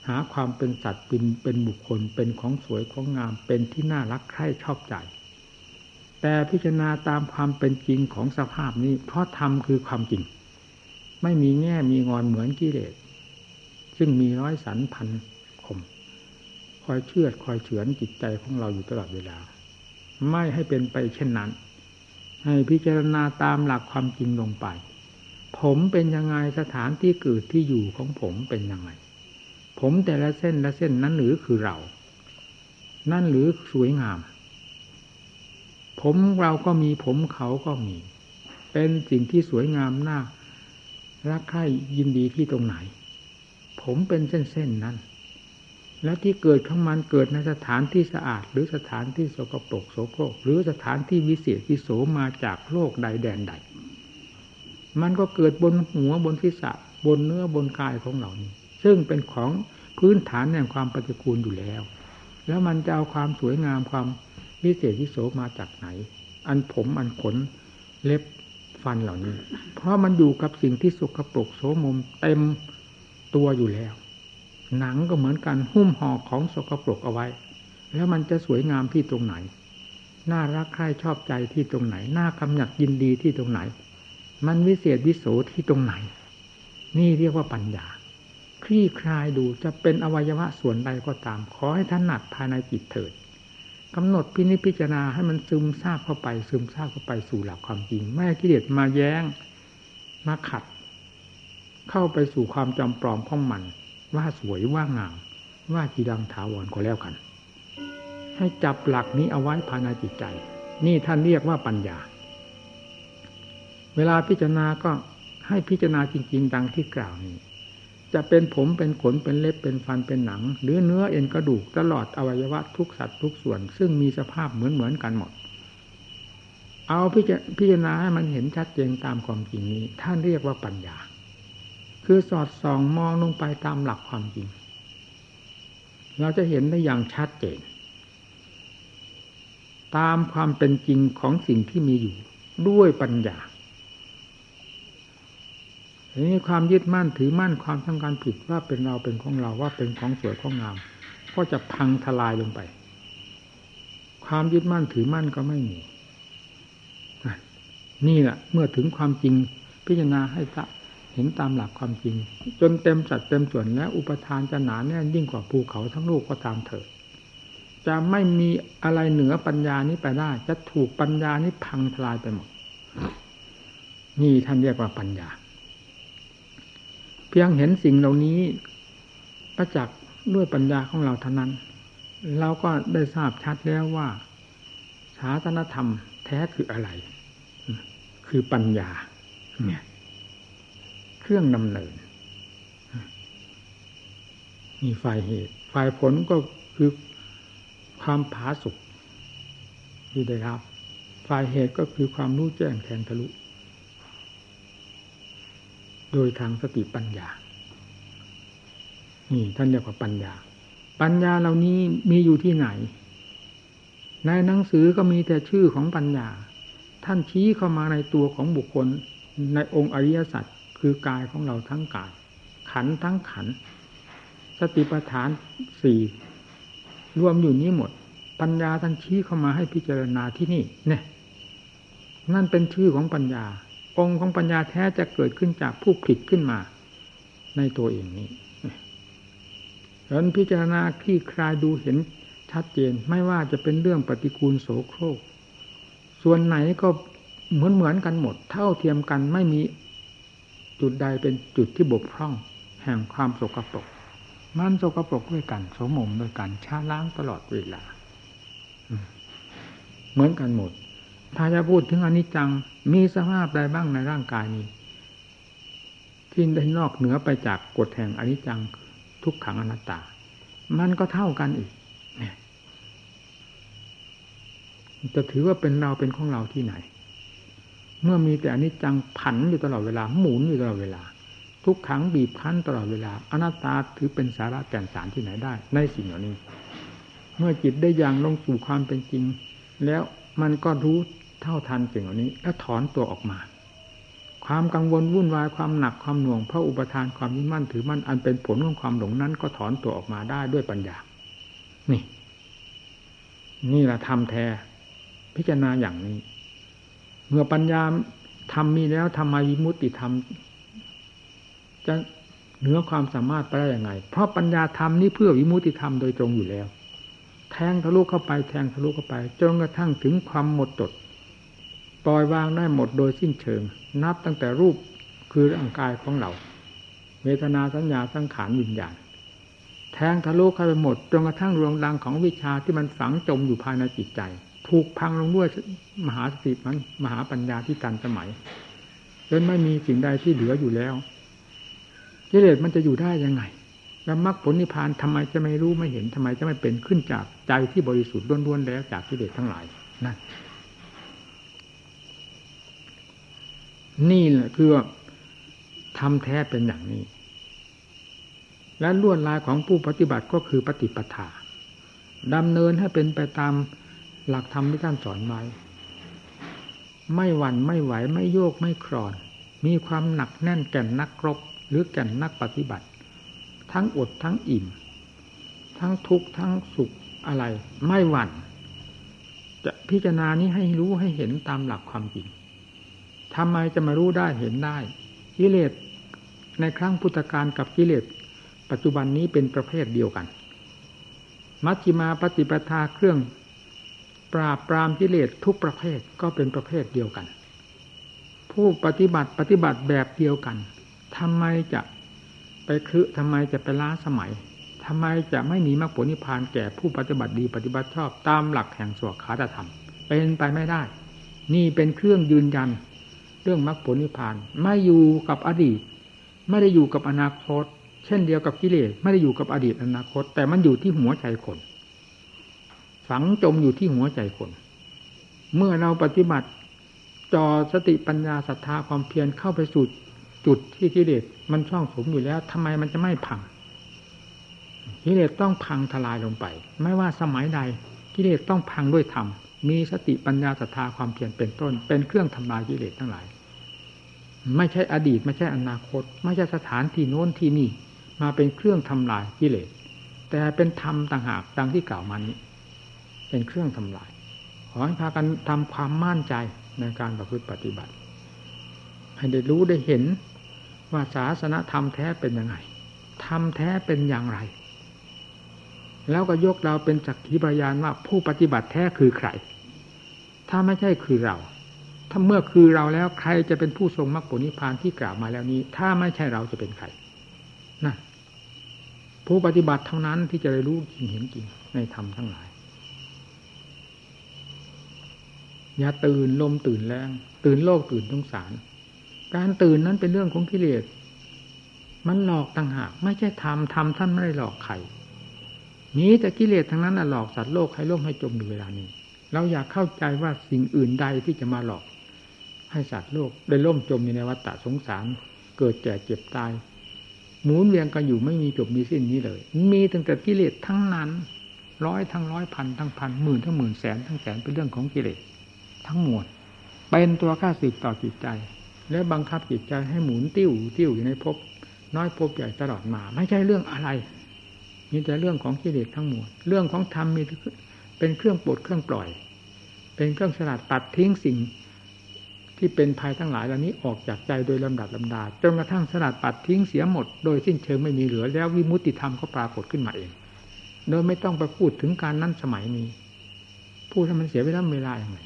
หาความเป็นสัตว์เป็นเป็นบุคคลเป็นของสวยของงามเป็นที่น่ารักใคร่ชอบใจ แต่พิจารณาตามความเป็นจริงของสภาพนี้ เพราะธรรมคือความจริง ไม่มีแง่มีงอนเหมือนกิเลสซึ่งมีร้อยสันพันคม คอยเชื่อดคอยเฉือนจิตใจของเราอยู่ตลอดเวลา ไม่ให้เป็นไปเช่นนั้น ให้พิจารณาตามหลักความจริงลงไป ผมเป็นยังไงสถานที่เกิดที่อยู่ของผมเป็นยังไง ผมแต่ละเส้นละเส้นนั้นหรือคือเรา นั่นหรือสวยงาม ผมเราก็มีผมเขาก็มี เป็นสิ่งที่สวยงามน่ารักใคร่ยินดีที่ตรงไหน ผมเป็นเส้นๆนั้น และที่เกิดของมันเกิดในสถานที่สะอาด หรือสถานที่สกปรกโสโครกหรือสถานที่วิเศษวิโสมาจากโลกใดแดนใด มันก็เกิดบนหัวบนศีรษะบนเนื้อบนกายของเรานี้ ซึ่งเป็นของพื้นฐานแห่งความปฏิกูลอยู่แล้ว แล้วมันจะเอาความสวยงามความ วิเศษวิโสมาจากไหน อันผมอันขนเล็บฟันเหล่านี้ เพราะมันอยู่กับสิ่งที่สกปรกโสมมเต็มตัวอยู่แล้ว หนังก็เหมือนกันหุ้มห่อของสกปรกเอาไว้ แล้วมันจะสวยงามที่ตรงไหน น่ารักใคร่ชอบใจที่ตรงไหน น่ากำหนัดยินดีที่ตรงไหน มันวิเศษวิโสที่ตรงไหน นี่เรียกว่าปัญญาคลี่คลายดูจะเป็นอวัยวะส่วนใดก็ตาม ขอให้ท่านหนักภายในจิตเถิด กำหนดพินิจพิจารณาให้มันซึมซาบเข้าไป ซึมซาบเข้าไปสู่หลักความจริง ไม่ให้กิเลสมาแย้งมาขัด เข้าไปสู่ความจำปลอมของมัน ว่าสวยว่างาม ว่าจีดังถาวรก็แล้วกัน ให้จับหลักนี้เอาไว้ภายในจิตใจ นี่ท่านเรียกว่าปัญญา เวลาพิจารณาก็ให้พิจารณาจริง ๆ ดังที่กล่าวนี้ จะเป็นผมเป็นขนเป็นเล็บเป็นฟันเป็นหนัง หรือเนื้อเอ็นกระดูกตลอดอวัยวะทุกสัตว์ทุกส่วน ซึ่งมีสภาพเหมือนเหมือนกันหมด เอาพิจารณาให้มันเห็นชัดเจนตามความจริงนี้ ท่านเรียกว่าปัญญา คือสอดส่องมองลงไปตามหลักความจริง เราจะเห็นได้อย่างชัดเจน ตามความเป็นจริงของสิ่งที่มีอยู่ ด้วยปัญญา นี้ความยึดมั่นถือมั่นความทำการผิดว่าเป็นเราเป็นของเราว่าเป็นของสวยของงาม ก็จะพังทลายลงไป ความยึดมั่นถือมั่นก็ไม่มีนี่แหละเมื่อถึงความจริงพิจารณาให้เห็นตามหลักความจริง จนเต็มสัดเต็มส่วนและอุปทานจะหนาแน่นยิ่งกว่าภูเขาทั้งลูกก็ตามเถิดจะไม่มีอะไรเหนือปัญญานี้ไปได้ จะถูกปัญญานี้พังทลายไปหมดนี่ท่านเรียกว่าปัญญา พียงเห็นสิ่งเหล่านี้ประจักษ์ด้วยปัญญาของเราเท่านั้น เราก็ได้ทราบชัดแล้วว่าศาสนธรรมแท้คืออะไร คือปัญญาเนี่ยเครื่องดำเนิน มีฝ่ายเหตุฝ่ายผลก็คือความผาสุกที่ได้รับ ฝ่ายเหตุก็คือความรู้แจ้งแทงทะลุ โดยทางสติปัญญา นี่ท่านเรียกว่าปัญญา ปัญญาเหล่านี้มีอยู่ที่ไหน ในหนังสือก็มีแต่ชื่อของปัญญา ท่านชี้เข้ามาในตัวของบุคคลในองค์อริยสัจคือกายของเราทั้งกาย ขันทั้งขัน สติปัฏฐานสี่รวมอยู่นี้หมด ปัญญาท่านชี้เข้ามาให้พิจารณาที่นี่เนี่ยนั่นเป็นชื่อของปัญญา องค์ของปัญญาแท้จะเกิดขึ้นจากผู้ผลิตขึ้นมา ในตัวเองนี้ฉะนั้นพิจารณาคลี่คลายดูเห็นชัดเจนไม่ว่าจะเป็นเรื่องปฏิกูลโสโครก ส่วนไหนก็เหมือนเหมือนกันหมด เท่าเทียมกันไม่มีจุดใดเป็นจุดที่บกพร่อง แห่งความสกปรกมันสกปรกด้วยกันสมมด้วยกันชาล้างตลอดเวลาเหมือนกันหมด ถ้าจะพูดถึงอนิจจัง มีสภาพใดบ้างในร่างกายนี้ ที่ได้นอกเหนือไปจากกฎแห่งอนิจจังทุกขังอนัตตา มันก็เท่ากันอีกจะถือว่าเป็นเราเป็นของเราที่ไหน เมื่อมีแต่อนิจจังผันอยู่ตลอดเวลาหมุนอยู่ตลอดเวลา ทุกขังบีบคั้นตลอดเวลา อนัตตาถือเป็นสาระแก่นสารที่ไหนได้ ในสิ่งเหล่านี้ เมื่อจิตได้อย่างลงสู่ความเป็นจริง แล้วมันก็รู้ เท่าทันสิ่งเหล่านี้ แล้วถอนตัวออกมา ความกังวลวุ่นวายความหนักความหน่วงเพราะอุปทานความยึดมั่นถือมั่นอันเป็นผลของความหลงนั้น ก็ถอนตัวออกมาได้ด้วยปัญญา นี่ นี่แหละทำแท้พิจารณาอย่างนี้ เมื่อปัญญาทำมีแล้วทำไมวิมุตติธรรมจะเหนือความสามารถไปได้ยังไง เพราะปัญญาธรรมนี่เพื่อวิมุติธรรมโดยตรงอยู่แล้ว แทงทะลุเข้าไปแทงทะลุเข้าไป จนกระทั่งถึงความหมดจด ล่อยวางได้หมดโดยสิ้นเชิง นับตั้งแต่รูปคือร่างกายของเรา เวทนาสัญญาสังขารวิญญาณ แทงทะลุเข้าไปหมดจนกระทั่งรวงดังของวิชาที่มันฝังจมอยู่ภายในจิตใจ ถูกพังลงด้วยมหาสติมันมหาปัญญาที่ตันสมัยจนไม่มีสิ่งใดที่เหลืออยู่แล้วกิเลสมันจะอยู่ได้ยังไงแล้วมรรคผลนิพพานทำไมจะไม่รู้ไม่เห็นทำไมจะไม่เป็นขึ้นจากใจที่บริสุทธิ์ล้วนๆแล้วจากกิเลสทั้งหลายนั่น นี่แหละคือทำแท้เป็นอย่างนี้ และลวดลายของผู้ปฏิบัติก็คือปฏิปทาดำเนินให้เป็นไปตามหลักธรรมที่ท่านสอนไว้ไม่หวั่นไม่ไหวไม่โยกไม่คลอน มีความหนักแน่นแก่นนักรบหรือแก่นนักปฏิบัติ ทั้งอดทั้งอิ่ม ทั้งทุกข์ทั้งสุขอะไร ไม่หวัน่น จะพิจารณานี้ให้รู้ให้เห็นตามหลักความจริง ทำไมจะมารู้ได้เห็นได้กิเลสในครั้งพุทธกาลกับกิเลสปัจจุบันนี้เป็นประเภทเดียวกัน มัชฌิมาปฏิปทาเครื่อง ปราบปรามกิเลสทุกประเภทก็เป็นประเภทเดียวกัน ผู้ปฏิบัติปฏิบัติแบบเดียวกันทำไมจะไปคือทำไมจะไปล้าสมัยทำไมจะไม่มีมรรคผลนิพพานแก่ผู้ปฏิบัติดีปฏิบัติชอบตามหลักแห่งสวขาตธรรม เป็นไปไม่ได้ นี่เป็นเครื่องยืนยัน เรื่องมรรคผลนิพพาน ไม่อยู่กับอดีต ไม่ได้อยู่กับอนาคต เช่นเดียวกับกิเลสไม่ได้อยู่กับอดีตอนาคต แต่มันอยู่ที่หัวใจคน ฝังจมอยู่ที่หัวใจคน เมื่อเราปฏิบัติจอสติปัญญาศรัทธาความเพียรเข้าไปสู่จุดที่กิเลสมันช่องสมอยู่แล้วทำไมมันจะไม่พังกิเลสต้องพังทลายลงไป ไม่ว่าสมัยใดกิเลสต้องพังด้วยธรรมมีสติปัญญาศรัทธาความเพียรเป็นต้น เป็นเครื่องทำลายกิเลสทั้งหลาย ไม่ใช่อดีต ไม่ใช่อนาคต ไม่ใช่สถานที่โน้นที่นี่ มาเป็นเครื่องทำลายกิเลสแต่เป็นธรรมต่างหากดังที่กล่าวมานี้ เป็นเครื่องทำลาย ขอให้พากันทำความมั่นใจในการประพฤติปฏิบัติ ให้ได้รู้ได้เห็นว่าศาสนธรรมแท้เป็นยังไงธรรมแท้เป็นอย่างไร แล้วก็ยกเราเป็นสักขีพยานว่าผู้ปฏิบัติแท้คือใคร ถ้าไม่ใช่คือเรา ถ้าเมื่อคือเราแล้วใครจะเป็นผู้ทรงมรรคผลนิพพานที่กล่าวมาแล้วนี้ ถ้าไม่ใช่เราจะเป็นใครนั่นผู้ปฏิบัติเท่านั้นที่จะได้รู้จริงเห็นจริงในธรรมทั้งหลาย อย่าตื่นลมตื่นแรง ตื่นโลกตื่นสงสาร การตื่นนั้นเป็นเรื่องของกิเลสมันหลอกต่างหากไม่ใช่ทำทำท่านไม่ได้หลอกใครมีแต่กิเลสทั้งนั้นหลอกสัตว์โลกให้ล่มให้จมอยู่เวลานี้ เราอยากเข้าใจว่าสิ่งอื่นใดที่จะมาหลอก ให้สัตว์โลกได้ล่มจมอยู่ในวัฏฏะสงสาร เกิดแก่เจ็บตาย หมุนเวียนกันอยู่ไม่มีจบมีสิ้นนี้เลย มีตั้งแต่กิเลสทั้งนั้น ร้อยทั้งร้อยพันทั้งพันหมื่นทั้งหมื่นแสนทั้งแสนเป็นเรื่องของกิเลสทั้งหมดเป็นตัวข้าศึกต่อจิตใจ และบังคับจิตใจให้หมุนติ้วติ้วอยู่ในภพน้อยภพใหญ่ตลอดมา ไม่ใช่เรื่องอะไร มีแต่เรื่องของกิเลสทั้งหมด เรื่องของธรรมมีเป็นเครื่องปลดเครื่องปล่อย เป็นเครื่องสลัดตัดทิ้งสิ่ง ที่เป็นภัยทั้งหลายเหล่านี้ออกจากใจโดยลำดับลำดาจนกระทั่งสลัดปัดทิ้งเสียหมด โดยสิ้นเชิงไม่มีเหลือ แล้ววิมุตติธรรมก็ปรากฏขึ้นมาเอง โดยไม่ต้องไปพูดถึงการนั้นสมัยนี้ พูดให้มันเสียเวลาเวลาอย่างไร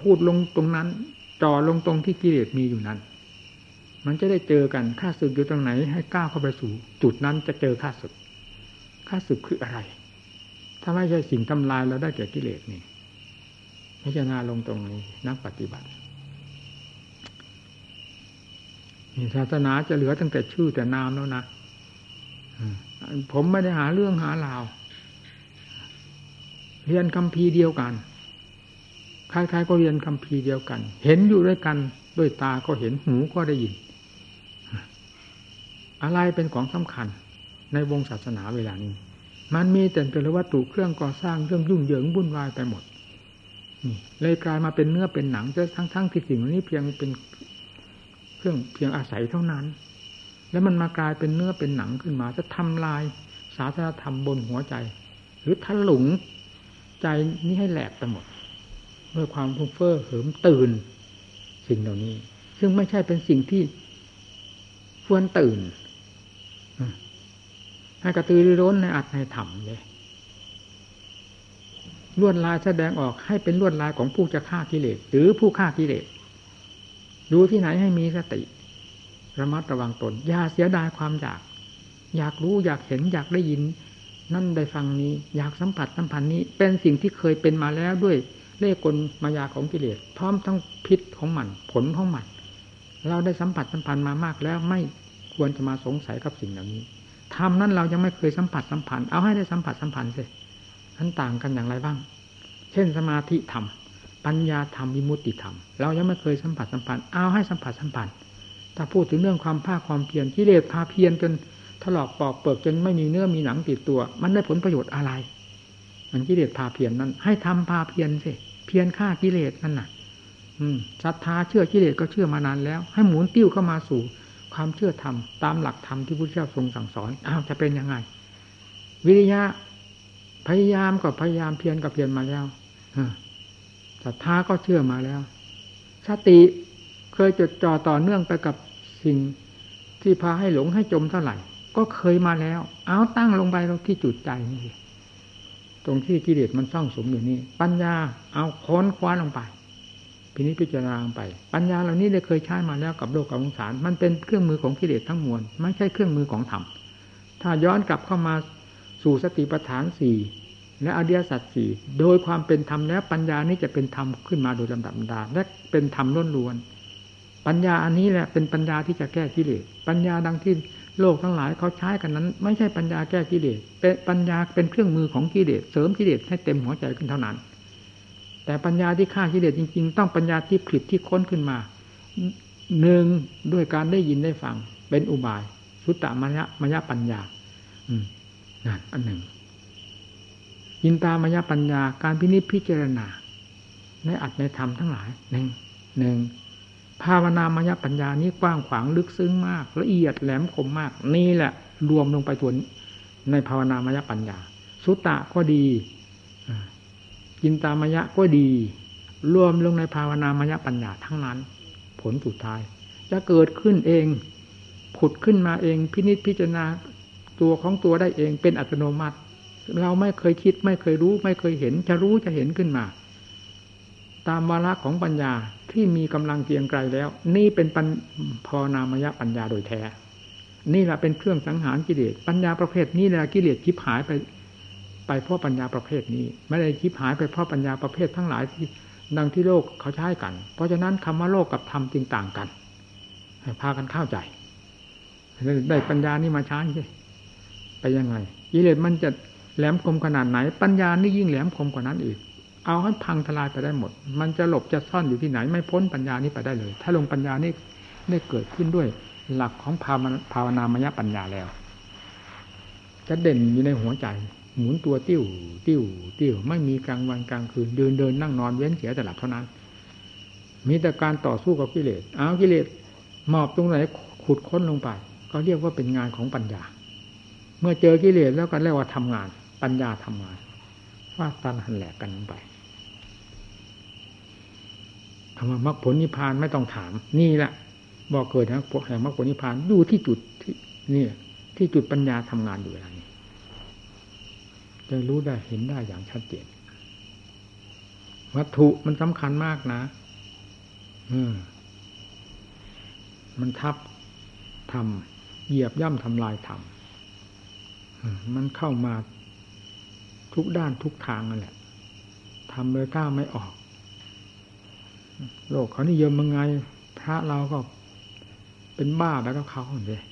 พูดลงตรงนั้นจ่อลงตรงที่กิเลสมีอยู่นั้น มันจะได้เจอกันข้าศึกอยู่ตรงไหน ให้ก้าวเข้าไปสู่ จุดนั้นจะเจอข้าศึกข้าศึกคืออะไร ถ้าไม่ใช่สิ่งทำลายเราได้แก่กิเลสนี่ พิจารณาลงตรงนี้ นักปฏิบัติศาสนาจะเหลือตั้งแต่ชื่อแต่นามแล้วนะผมไม่ได้หาเรื่องหาราว เรียนคำพีเดียวกันคล้ายๆก็เรียนคำพีเดียวกัน เห็นอยู่ด้วยกันด้วยตาก็เห็นหูก็ได้ยิน อะไรเป็นของสำคัญ ในวงศาสนาเวลานี้ มันมีแต่เป็นวัตถุเครื่องก่อสร้างเรื่องยุ่งเหยิงวุ่นวายไปหมด เลยกลายมาเป็นเนื้อเป็นหนังจะทั้งทั้งที่สิ่งนี้เพียงเป็นเครื่องเพียงอาศัยเท่านั้น แล้วมันมากลายเป็นเนื้อเป็นหนังขึ้นมาจะทำลายศาสนาธรรมบนหัวใจ หรือทะลุงใจนี้ให้แหลกไปหมดด้วยความฟุ้งเฟ้อเหิมตื่น สิ่งเหล่านี้ ซึ่งไม่ใช่เป็นสิ่งที่ควรตื่นให้กระตือรือร้นในอัตในธรรมเลย ลวดลายแสดงออกให้เป็นลวดลายของผู้จะฆ่ากิเลสหรือผู้ฆ่ากิเลสดูที่ไหนให้มีสติ ระมัดระวังตนอย่าเสียดายความอยาก อยากรู้อยากเห็นอยากได้ยิน นั่นได้ฟังนี้ อยากสัมผัสสัมพันธ์นี้ เป็นสิ่งที่เคยเป็นมาแล้วด้วยเล่กลมายาของกิเลสพร้อมทั้งพิษของมัน ผลของมันเราได้สัมผัสสัมพันธ์มามากแล้วไม่ควรจะมาสงสัยกับสิ่งเหล่านี้ทำนั้นเรายังไม่เคยสัมผัสสัมพันธ์เอาให้ได้สัมผัสสัมพันธ์สิ นั้นต่างกันอย่างไรบ้าง เช่นสมาธิธรรม ปัญญาธรรมวิมุตติธรรม เรายังไม่เคยสัมผัสสัมพันธ์เอาให้สัมผัสสัมพันธ์ถ้าพูดถึงเรื่องความภาคความเพียรกิเลสพาเพียรจนถลอกปอกเปิกจนไม่มีเนื้อมีหนังติดตัว มันได้ผลประโยชน์อะไร มันกิเลสพาเพียรนนั้น ให้ทำพาเพียรสิเพียรฆ่ากิเลสนั่นน่ะ อืมศรัทธาเชื่อกิเลสก็เชื่อมานานแล้ว ให้หมุนติ้วเข้ามาสู่ความเชื่อธรรมตามหลักธรรมที่พระเจ้าทรงสั่งสอนอ้าวจะเป็นยังไง วิริยะ พยายามก็พยายามเพียรก็เพียรมาแล้วศรัทธาก็เชื่อมาแล้วสติเคยจดจ่อต่อเนื่องไปกับสิ่งที่พาให้หลงให้จมเท่าไหร่ ก็เคยมาแล้ว เอาตั้งลงไปตรงที่จุดใจนี่ตรงที่กิเลสมันซ่องสมอยู่นี่ปัญญาเอาค้นคว้าลงไปพินิจพิจารณาไป ปัญญาเหล่านี้ได้เคยใช้มาแล้วกับโลกกับสงสาร มันเป็นเครื่องมือของกิเลสทั้งมวลไม่ใช่เครื่องมือของธรรมถ้าย้อนกลับเข้ามา สู่สติปัฏฐานสี่และอริยสัจสี่โดยความเป็นธรรมแล้วปัญญานี้จะเป็นธรรมขึ้นมาโดยลำดับดาและเป็นธรรมล้นล้วนปัญญาอันนี้แหละเป็นปัญญาที่จะแก้กิเลสปัญญาดังที่โลกทั้งหลายเขาใช้กันนั้น ไม่ใช่ปัญญาแก้กิเลสเป็นปัญญาเป็นเครื่องมือของกิเลสเสริมกิเลสให้เต็มหัวใจขึ้นเท่านั้น แต่ปัญญาที่ฆ่ากิเลสจริง ๆ ต้องปัญญาที่ผลิตที่ค้นขึ้นมาหนึ่งด้วยการได้ยินได้ฟังเป็นอุบายสุตตมยะมยะปัญญาอืม นั่นอันหนึ่งยินตามยะปัญญาการพินิจพิจารณาในอัดในธรรมทั้งหลายหนึ่งหนึ่งภาวนามยปัญญานี้กว้างขวางลึกซึ้งมาก ละเอียดแหลมคมมาก นี่แหละ รวมลงไปตัวในภาวนามยปัญญา สุตตะก็ดีกินตามยะก็ดี รวมลงในภาวนามยปัญญาทั้งนั้น ผลสุดท้าย จะเกิดขึ้นเอง ผุดขึ้นมาเองพินิจพิจารณา ตัวของตัวได้เองเป็นอัตโนมัติ เราไม่เคยคิดไม่เคยรู้ ไม่เคยเห็น จะรู้จะเห็นขึ้นมา ตามวาระของปัญญาที่มีกำลังเกียงไกลแล้ว นี่เป็นปัญพอนามยปัญญาโดยแท้ นี่แหละเป็นเครื่องสังหารกิเลสปัญญาประเภทนี้แหละกิเลสคิบหายไป ไปเพราะปัญญาประเภทนี้ ไม่ได้คิดหายไปเพราะปัญญาประเภททั้งหลายที่ดังที่โลกเขาใช้กัน เพราะฉะนั้นคำว่าโลกกับธรรมจึงต่างกันให้พากันเข้าใจ ได้ปัญญานี่มาใช้ใช่ ไปยังไงกิเลสมันจะแหลมคมขนาดไหน ปัญญานี่ยิ่งแหลมคมกว่านั้นอีก เอาให้พังทลายไปได้หมด มันจะหลบจะซ่อนอยู่ที่ไหน ไม่พ้นปัญญานี้ไปได้เลย ถ้าลงปัญญานี้ได้เกิดขึ้นด้วยหลักของภาวนามยปัญญาแล้ว จะเด่นอยู่ในหัวใจ หมุนตัวติ้ว ติ้ว ติ้ว ไม่มีกลางวันกลางคืนเดินเดินนั่งนอนเว้นเสียแต่หลับเท่านั้น มีแต่การต่อสู้กับกิเลสเอากิเลสหมอบตรงไหนขุดค้นลงไป ก็เรียกว่าเป็นงานของปัญญา มื่อเจอกิเลสแล้วก็เรียกว่าทำงาน ปัญญาทำงานฟาดตันหันแหลกกันไปคำว่ามรรคผลนิพพานไม่ต้องถาม นี่แหละบอกเกิดนะแห่งมรรคผลนิพพานอยู่ที่จุดที่นี่ที่จุดปัญญาทำงานอยู่อะไรจะรู้ได้เห็นได้อย่างชัดเจนวัตถุมันสำคัญมากนะ อืมมันทับทำเหยียบย่ำทำลายทำ มันเข้ามาทุกด้านทุกทางนั่นแหละทำเลยกล้าไม่ออก โลกเขานิยมยังไง พระเราก็เป็นบ้าแล้วก็เขาเลย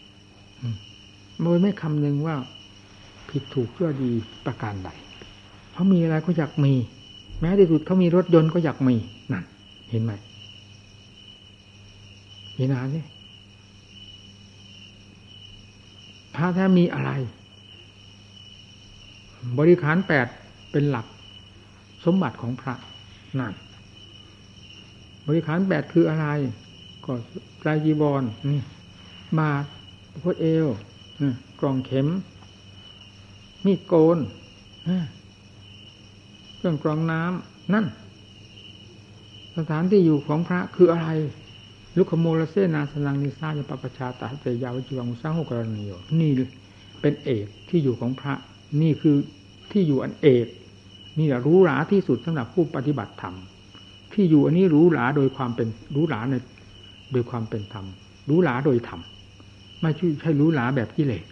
โดยไม่คำนึงว่าผิดถูกชั่วดีประการใดเขามีอะไรก็อยากมี แม้ที่สุดเขามีรถยนต์ก็อยากมีนั่นเห็นไหมมีนานนี่พระแท้มีอะไร บริขารแปดเป็นหลักสมบัติของพระนั่นบริขารแปดคืออะไร ก็กายจีวรนี่บาทพดเอวกล่องเข็ม มีดโกนเครื่องกรองน้ำนั่น สถานที่อยู่ของพระคืออะไร ลุคโมลเซนาสนังนิสายปปชาตาเตยาวจิวังสร้างหกรณีโยนี่เป็นเอกที่อยู่ของพระ นี่คือที่อยู่อันเอกนี่แหละรู้หราที่สุดสำหรับผู้ปฏิบัติธรรมที่อยู่อันนี้รู้หราโดยความเป็นรู้หราในโดยความเป็นธรรมรู้หราโดยธรรมไม่ใช่รู้หราแบบกิเลส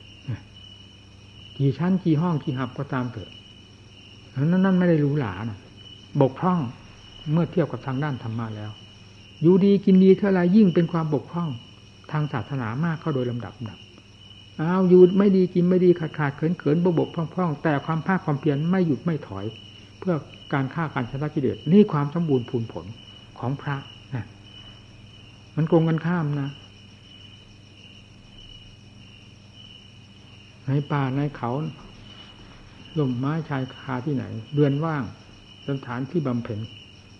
กี่ชั้นกี่ห้องกี่หับก็ตามเถอะนั่นนั่นไม่ได้รู้หลานะบกพร่องเมื่อเทียบกับทางด้านธรรมะแล้ว อยู่ดีกินดีเท่าไรยิ่งเป็นความบกพร่อง ทางศาสนามากเข้าโดยลำดับดับ อ้าวอยู่ไม่ดีกินไม่ดีขาดขาดเขินเขินบกบกพร่องพร่องแต่ความภาคความเพียรไม่หยุดไม่ถอย เพื่อการฆ่าการชนะกิเลสนี่ความสมบูรณ์พูนผลของพระนะมันโกงกันข้ามนะในป่าในเขาลมไม้ชายคาที่ไหนเรือนว่างสถานที่บำเพ็ญ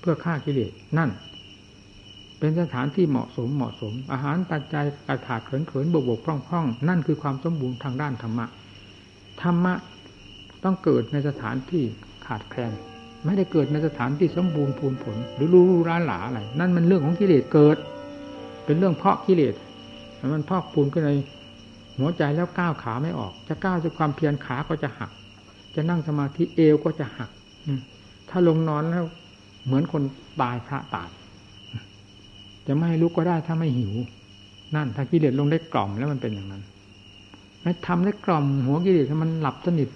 เพื่อฆ่ากิเลสนั่น เป็นสถานที่เหมาะสมเหมาะสม อาหารปัจจัยกระถาดเขินเขินบกบกพร่องพร่องนั่นคือความสมบูรณ์ทางด้านธรรมะธรรมะต้องเกิดในสถานที่ขาดแคลนไม่ได้เกิดในสถานที่สมบูรณ์พูนผล หรือรู้ร้านหลาอะไรนั่นมันเรื่องของกิเลสเกิด เป็นเรื่องเพาะกิเลสมันพอกพูนขึ้นในหัวใจแล้วก้าวขาไม่ออก จะก้าวด้วยความเพียรขาก็จะหัก จะนั่งสมาธิเอวก็จะหักถ้าลงนอนแล้วเหมือนคนตายพระตาย จะไม่ลุกก็ได้ถ้าไม่หิว นั่นถ้ากิเลสลงได้กล่อมแล้วมันเป็นอย่างนั้นไม่ทำได้กล่อมหัวกิเลสมันหลับสนิท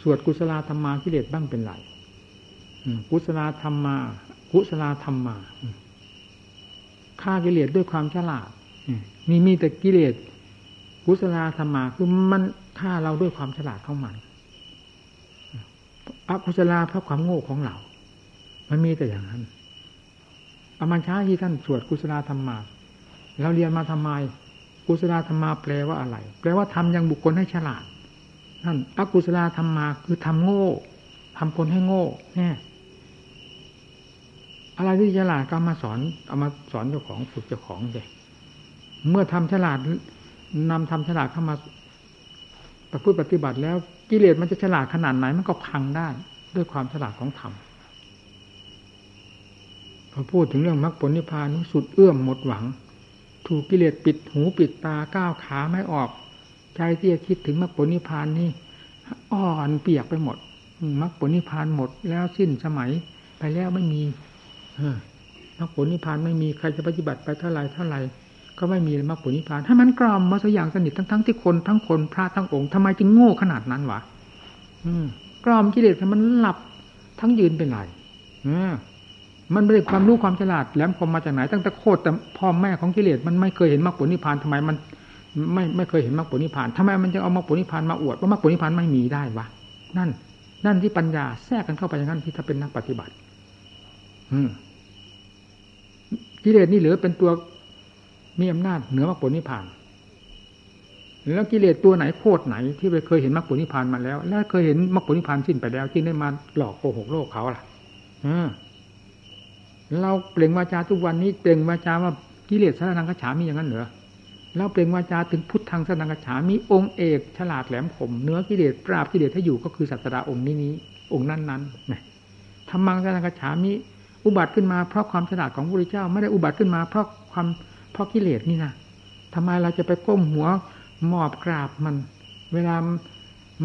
สวดกุศลธรรมากิเลสบ้างเป็นไรกุศลธรรมา กุศลธรรมาฆ่ากิเลสด้วยความฉลาดนี่มีแต่กิเลสกุศลธรรมาคือมันฆ่าเราด้วยความฉลาดของมันอกุศลาเพราะความโง่ของเรา มันมีแต่อย่างนั้น อามันช้าที่ท่านสวดกุศลธรรมาเราเรียนมาทำไม กุศลธรรมาแปลว่าอะไร แปลว่าทำยังบุคคลให้ฉลาดนั่นอกุศลธรรมาคือทำโง่ทำคนให้โง่เนี่ยอะไรที่ฉลาดก็มาสอนเอามาสอนเจ้าของฝึกเจ้าของเลยเมื่อทำฉลาดนำทำฉลาดเข้ามาประพฤติปฏิบัติแล้วกิเลสมันจะฉลาดขนาดไหนมันก็พังได้ ด้วยความฉลาดของธรรม พอพูดถึงเรื่องมรรคผลนิพพานสุดเอื้อมหมดหวัง ถูกกิเลสปิดหูปิดตาก้าวขาไม่ออก ใจที่จะคิดถึงมรรคผลนิพพานนี่อ่อนเปียกไปหมดมรรคผลนิพพานหมดแล้วสิ้นสมัยไปแล้วไม่มีมรรคผลนิพพานไม่มีใครจะปฏิบัติไปเท่าไรเท่าไรก็ไม่มีมรรคผลนิพพานถ้ามันกล่อมมาสักอย่างสนิททั้งทั้งที่คนทั้งคนพระทั้งองค์ทำไมจึงโง่ขนาดนั้นวะอืมกล่อมกิเลสมันหลับทั้งยืนเป็นไรอื มันไม่ได้ความรู้ความฉลาดแหลมคมมาจากไหนตั้งแต่โคตรแต่พ่อแม่ของกิเลสมันไม่เคยเห็นมรรคผลนิพพานทำไมมัน ไม่ไม่เคยเห็นมรรคผลนิพพานทำไมมันจะเอามรรคผลนิพพานมาอวดว่ามรรคผลนิพพานไม่มีได้วะนั่น นั่นที่ปัญญาแทรกกันเข้าไปอย่างนั้นที่ถ้าเป็นนักปฏิบัติ อืมกิเลสนี่เหลือเป็นตัวมีอำนาจเหนือมรรคผลนิพพานแล้วกิเลสตัวไหนโคตรไหนที่ไปเคยเห็นมรรคผลนิพพานมาแล้ว และเคยเห็นมรรคผลนิพพานสิ้นไปแล้วที่ได้มาหลอกโกหกโลกเขาล่ะ เราเปล่งวาจาทุกวันนี้เปล่งวาจาว่ากิเลสสารนังกฉามีอย่างนั้นเหรอเราเปล่งวาจาถึงพุทธังสนังกฉามีองค์เอกฉลาดแหลมคมเนื้อกิเลสปราบกิเลสถ้าอยู่ก็คือสัตตาองค์นี้นี้องค์นั้นนั้นนะธรรมังสนังกฉามีอุบัติขึ้นมาเพราะความฉลาดของพระพุทธเจ้า ไม่ได้อุบัติขึ้นมาเพราะความเพราะกิเลสนี่นะทำไมเราจะไปก้มหัวหมอบกราบมัน เวลา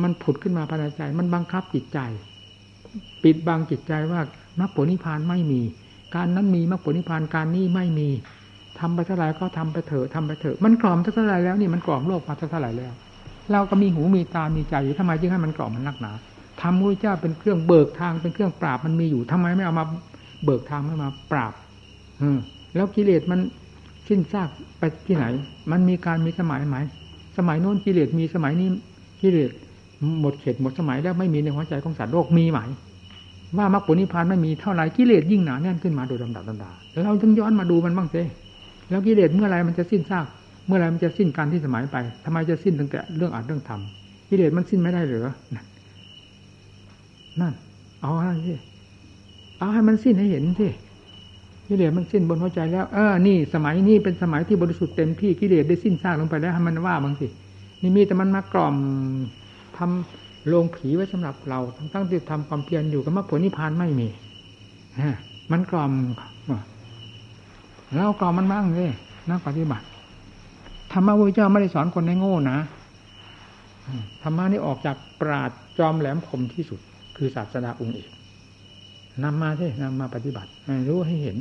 มันผุดขึ้นมาภายในใจ มันบังคับจิตใจ ปิดบังจิตใจว่ามรรคผลนิพพานไม่มี การนั้นมีมรรคผลนิพพานการนี้ไม่มีทำไปเท่าไรก็ทำไปเถอะทำไปเถอะมันกล่อมเท่าไรแล้วนี่มันกล่อมโลกมาเท่าไรแล้ว เราก็มีหูมีตา มีใจอยู่ทำไมจึงให้มันกล่อมมันนักหนาทำพระเจ้าเป็นเครื่องเบิกทางเป็นเครื่องปราบมันมีอยู่ทำไมไม่เอามาเบิกทางไม่มาปราบ อืแล้วกิเลสมันสิ้นซากไปที่ไหน มันมีการมีสมัยไหม สมัยโน้นกิเลสมีสมัยนี้กิเลสหมดเขตหมดสมัยแล้วไม่มีในหัวใจของสัตว์โลกมีไหม ว่ามรรคผลนิพพานไม่มีเท่าไหร่กิเลสยิ่งหนาแน่นขึ้นมาโดยลำดับลำดาเราต้องย้อนมาดูมันบ้างสิแล้วกิเลสเมื่อไรมันจะสิ้นซากเมื่อไรมันจะสิ้นการที่สมัยไปทำไมจะสิ้นตั้งแต่เรื่องอาจเรื่องทำกิเลสมันสิ้นไม่ได้หรือนั่นเอาให้สิเอาให้มันสิ้นให้เห็นสิกิเลสมันสิ้นบนหัวใจแล้วเออนี่สมัยนี้เป็นสมัยที่บริสุทธิ์เต็มที่กิเลสได้สิ้นซากลงไปแล้วให้มันว่าบางสินี่มีแต่มันมากล่อมทำ โรงผีไว้สำหรับเรา ทั้งทั้งที่ทำความเพียรอยู่กับมรรคผลนิพพานไม่มีฮะมันกล่อมแล้วกล่อมมันบ้างเลยนักปฏิบัติธรรมะพระพุทธเจ้าไม่ได้สอนคนให้โง่นะธรรมะนี่ออกจากปราดจอมแหลมคมที่สุด คือศาสดาองค์เอกนำมาใช่นำมาปฏิบัติรู้ให้เห็น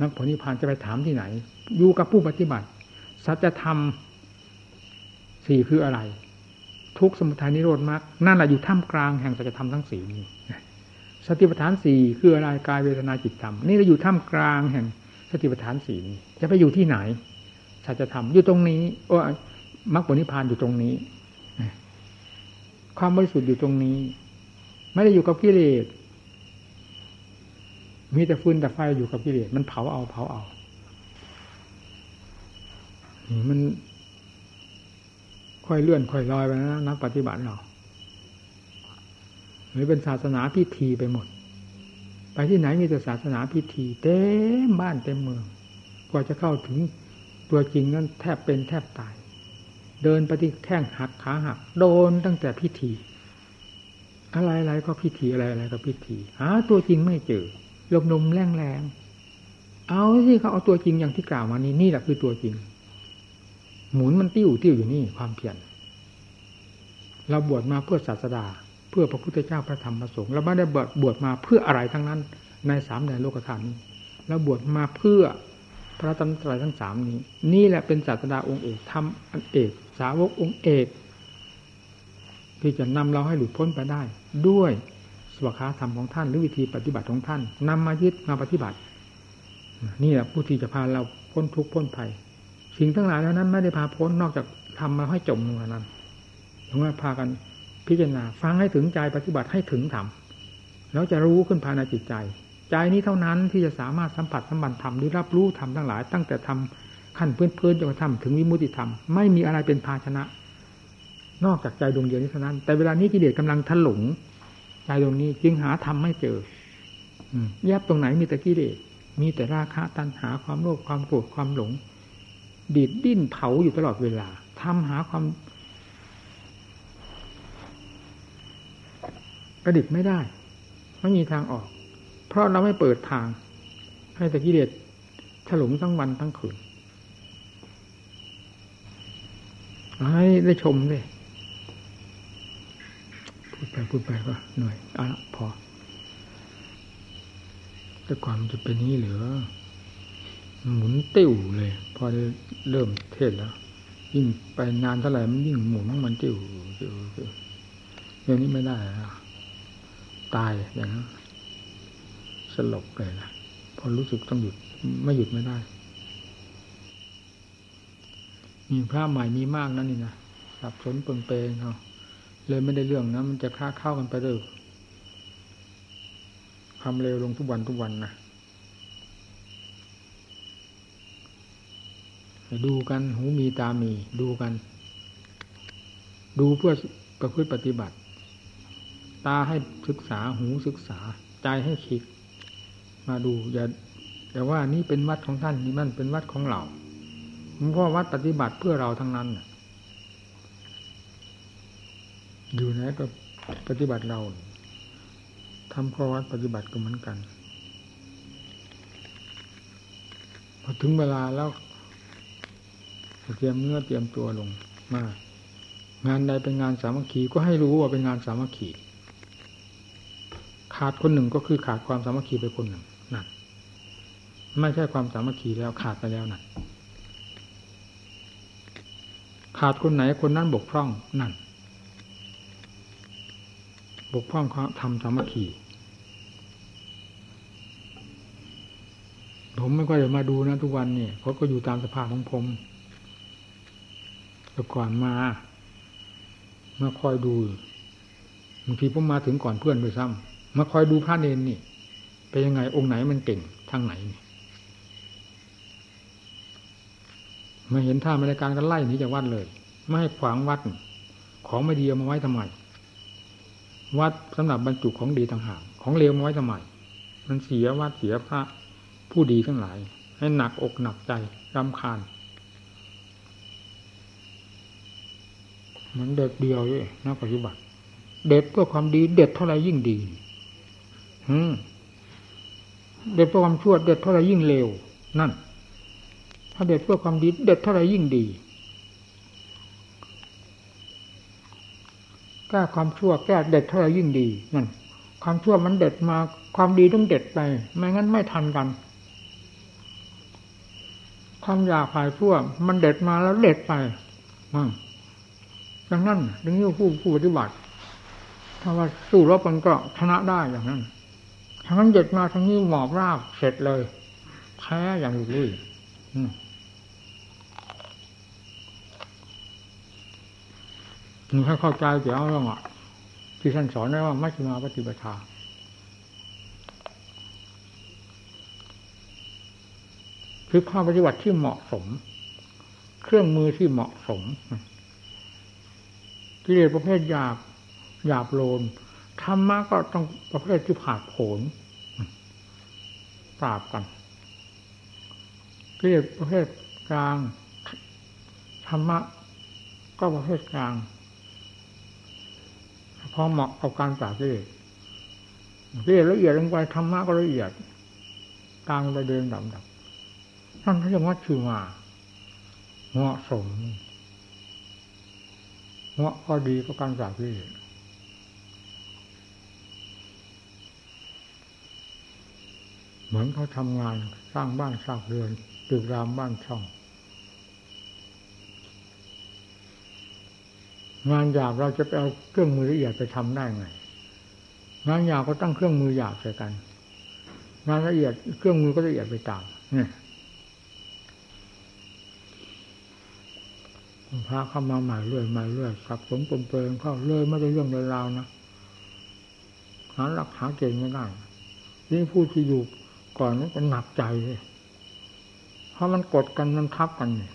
นักผลนิพพานจะไปถามที่ไหน อยู่กับผู้ปฏิบัติ สัจธรรมสี่คืออะไร ทุกสมุทัยนิโรธมรรคนั่นแหละอยู่ท่ามกลางแห่งสัจธรรมทั้งสี่นี้สติปัฏฐานสี่คืออะไรกายเวทนาจิตธรรมนี่เราอยู่ท่ามกลางแห่งสติปัฏฐานสี่นี้จะไปอยู่ที่ไหนสัจธรรมอยู่ตรงนี้โอ้มรรคผลนิพพานอยู่ตรงนี้ ความบริสุทธิ์อยู่ตรงนี้ ไม่ได้อยู่กับกิเลสมีแต่ฟืนแต่ไฟอยู่กับกิเลสมันเผาเอาเผาเอา มัน ค่อยเลื่อนค่อยลอยไปนะนักปฏิบัติเราหรือเป็นศาสนาพิธีไปหมด ไปที่ไหนมีแต่ศาสนาพิธี เต็มบ้านเต็มเมืองกว่าจะเข้าถึงตัวจริงนั้นแทบเป็นแทบตาย เดินปที่แข้งหักขาหัก โดนตั้งแต่พิธี อะไรอะไรก็พิธีอะไรอะไรก็พิธี หา ตัวจริงไม่เจอลมลมแรงแรงเอาสิเขาเอาตัวจริงอย่างที่กล่าวมานี้นี่แหละคือตัวจริง หมุนมันติ้วติ้วอยู่นี่ความเพียรเราบวชมาเพื่อศาสดา เพื่อพระพุทธเจ้าพระธรรมพระสงฆ์เราไม่ได้บวชบวชมาเพื่ออะไรทั้งนั้น ในสามแดนโลกธาตุนี้เราบวชมาเพื่อพระธรรมตรัยทั้งสามนี้ นี่แหละเป็นศาสดาองค์เอกธรรมอันเอกสาวกองค์เอกที่จะนำเราให้หลุดพ้นไปได้ ด้วยสวขาธรรมของท่านหรือวิธีปฏิบัติของท่านนำมายึดมาปฏิบัติ นี่แหละผู้ที่จะพาเราพ้นทุกข์พ้นภัย สิ่งทั้งหลายแล้วนั้น ไม่ได้พาพ้นนอกจากทำมาให้จมลงนั้นถึงว่าพากันพิจารณาฟังให้ถึงใจปฏิบัติให้ถึงธรรมแล้วจะรู้ขึ้นภายในจิตใจ ใจนี้เท่านั้นที่จะสามารถสัมผัสสัมบันธรรมหรือรับรู้ธรรมทั้งหลาย ตั้งแต่ทำขั้นพื้นพื้นจนกระทั่งถึงวิมุติธรรมไม่มีอะไรเป็นภาชนะ นอกจากใจดวงเดียวนี้เท่านั้น แต่เวลานี้กิเลสกำลังถลุงใจตรงนี้จึงหาทำไม่เจอแยบตรงไหนมีแต่กิเลสมีแต่ราคะตัณหาความโลภความโกรธความหลง ดีดดิ้นเผาอยู่ตลอดเวลาทำหาความกระดิกไม่ได้ ไม่มีทางออก เพราะเราไม่เปิดทาง ให้ต่กิเลสถลุงทั้งวันทั้งคืนให้ได้ชมเลยพูดไปพูดไปก็หน่อยอะพอแต่ความจะเป็นนี้เหรือ หมุนติ้วเลย พอเริ่มเทศแล้ว ยิ่งไปนานเท่าไหร่มันยิ่งหมุนมันติ้วติ้วอย่างนี้ไม่ได้แล้วตายอย่างนั้นสลบเลยนะพอรู้สึกต้องหยุดไม่หยุดไม่ได้ มีพระใหม่มีมากนั่นนี่นะสับสนเปิงเปงเขาเลยไม่ได้เรื่องนะมันจะค้าเข้ากันไปเลยความเร็วลงทุกวันทุกวันนะ ดูกันหูมีตามี ดูกัน ดูเพื่อประพฤติปฏิบัติ ตาให้ศึกษาหูศึกษา ใจให้คิด มาดูอย่าแต่ว่านี่เป็นวัดของท่านนี่มันเป็นวัดของเราเพราะวัดปฏิบัติเพื่อเราทั้งนั้นอยู่ไหนก็ปฏิบัติเราทำข้อวัดปฏิบัติก็เหมือนกัน พอถึงเวลาแล้ว เตรียมเนื้อเตรียมตัวลงมางานใดเป็นงานสามัคคีก็ให้รู้ว่าเป็นงานสามัคคีขาดคนหนึ่งก็คือขาดความสามัคคีไปคนหนึ่งนั่นไม่ใช่ความสามัคคีแล้วขาดไปแล้วนั่นขาดคนไหนคนนั้นบกพร่องนั่น บกพร่องทำสามัคคีผมไม่ค่อยจะมาดูนะทุกวันนี่เขาก็อยู่ตามสภาพของผม แต่ก่อนมา มาคอยดูบางทีผมมาถึงก่อนเพื่อนด้วยซ้ำมาคอยดูพระเนนนี่เป็นยังไงองค์ไหนมันเก่งทางไหนนี่มาเห็นท่าม่ได้การก็ไล่หนีจากวัดเลย ไม่ให้ขวางวัด ของไม่ดีเอามาไว้ทำไม วัดสำหรับบรรจุของดีต่างหากของเลวมาไว้ทำไม มันเสียวัดเสียพระผู้ดีทั้งหลาย ให้หนักอกหนักใจรำคาญ มันเด็ดเดียวเลยนักปฏิบัติ เด็ดเพื่อความดี เด็ดเท่าไรยิ่งดีอืเด็ดเพื่อความชั่วเด็ดเท่าไรยิ่งเลวนั่น ถ้าเด็ดเพื่อความดีเด็ดเท่าไรยิ่งดีแก้ความชั่วแก้เด็ดเท่าไรยิ่งดีนั่นความชั่วมันเด็ดมา ความดีต้องเด็ดไป ไม่งั้นไม่ทันกัน ความอยากฝ่ายชั่ว มันเด็ดมาแล้วเด็ดไปอืม อย่างนั้นดังนี้ผู้ผู้ปฏิบัติ ถ้าว่าสู้รบมันก็ชนะได้อย่างนั้นทางนั้นเด็ดมาทางนี้หมอบราบเสร็จเลยแพ้อย่างลุลุยนี่ให้เข้าใจเดี๋ยวเรื่องอะที่ท่านสอนได้ว่ามัชฌิมาปฏิปทาคือข้อปฏิบัติที่เหมาะสม เครื่องมือที่เหมาะสม กิเลสประเภทหยาบหยาบโลนธรรมะก็ต้องประเภทที่ผ่าโผนปราบกันกิเลสประเภทกลางธรรมะก็ประเภทกลางพอเหมาะกับการปราบกิเลสกิเลสละเอียดลงไปธรรมะก็ละเอียดกลางไปเดินดับดับท่านเรียกว่าชื่อมาเหมาะสม เหมาะพอดีกับการปราบกิเลสเหมือนเขาทำงานสร้างบ้านสร้างเรือนตึกรามบ้านช่อง งานหยาบเราจะไปเอาเครื่องมือละเอียดไปทำได้ไง งานหยาบก็ตั้งเครื่องมือหยาบใส่กัน งานละเอียดเครื่องมือก็ละเอียดไปตามเนี่ย พระเข้ามาใหม่เรื่อยใหม่เรื่อยสับสนปนเปื้อนเข้าเลยไม่ได้เรื่องราวนะหาหลักหาเก่งไม่ได้นี่ผู้ที่อยู่ก่อนนั้นก็หนักใจเลยเพราะมันกดกันมันทับกันเนี่ย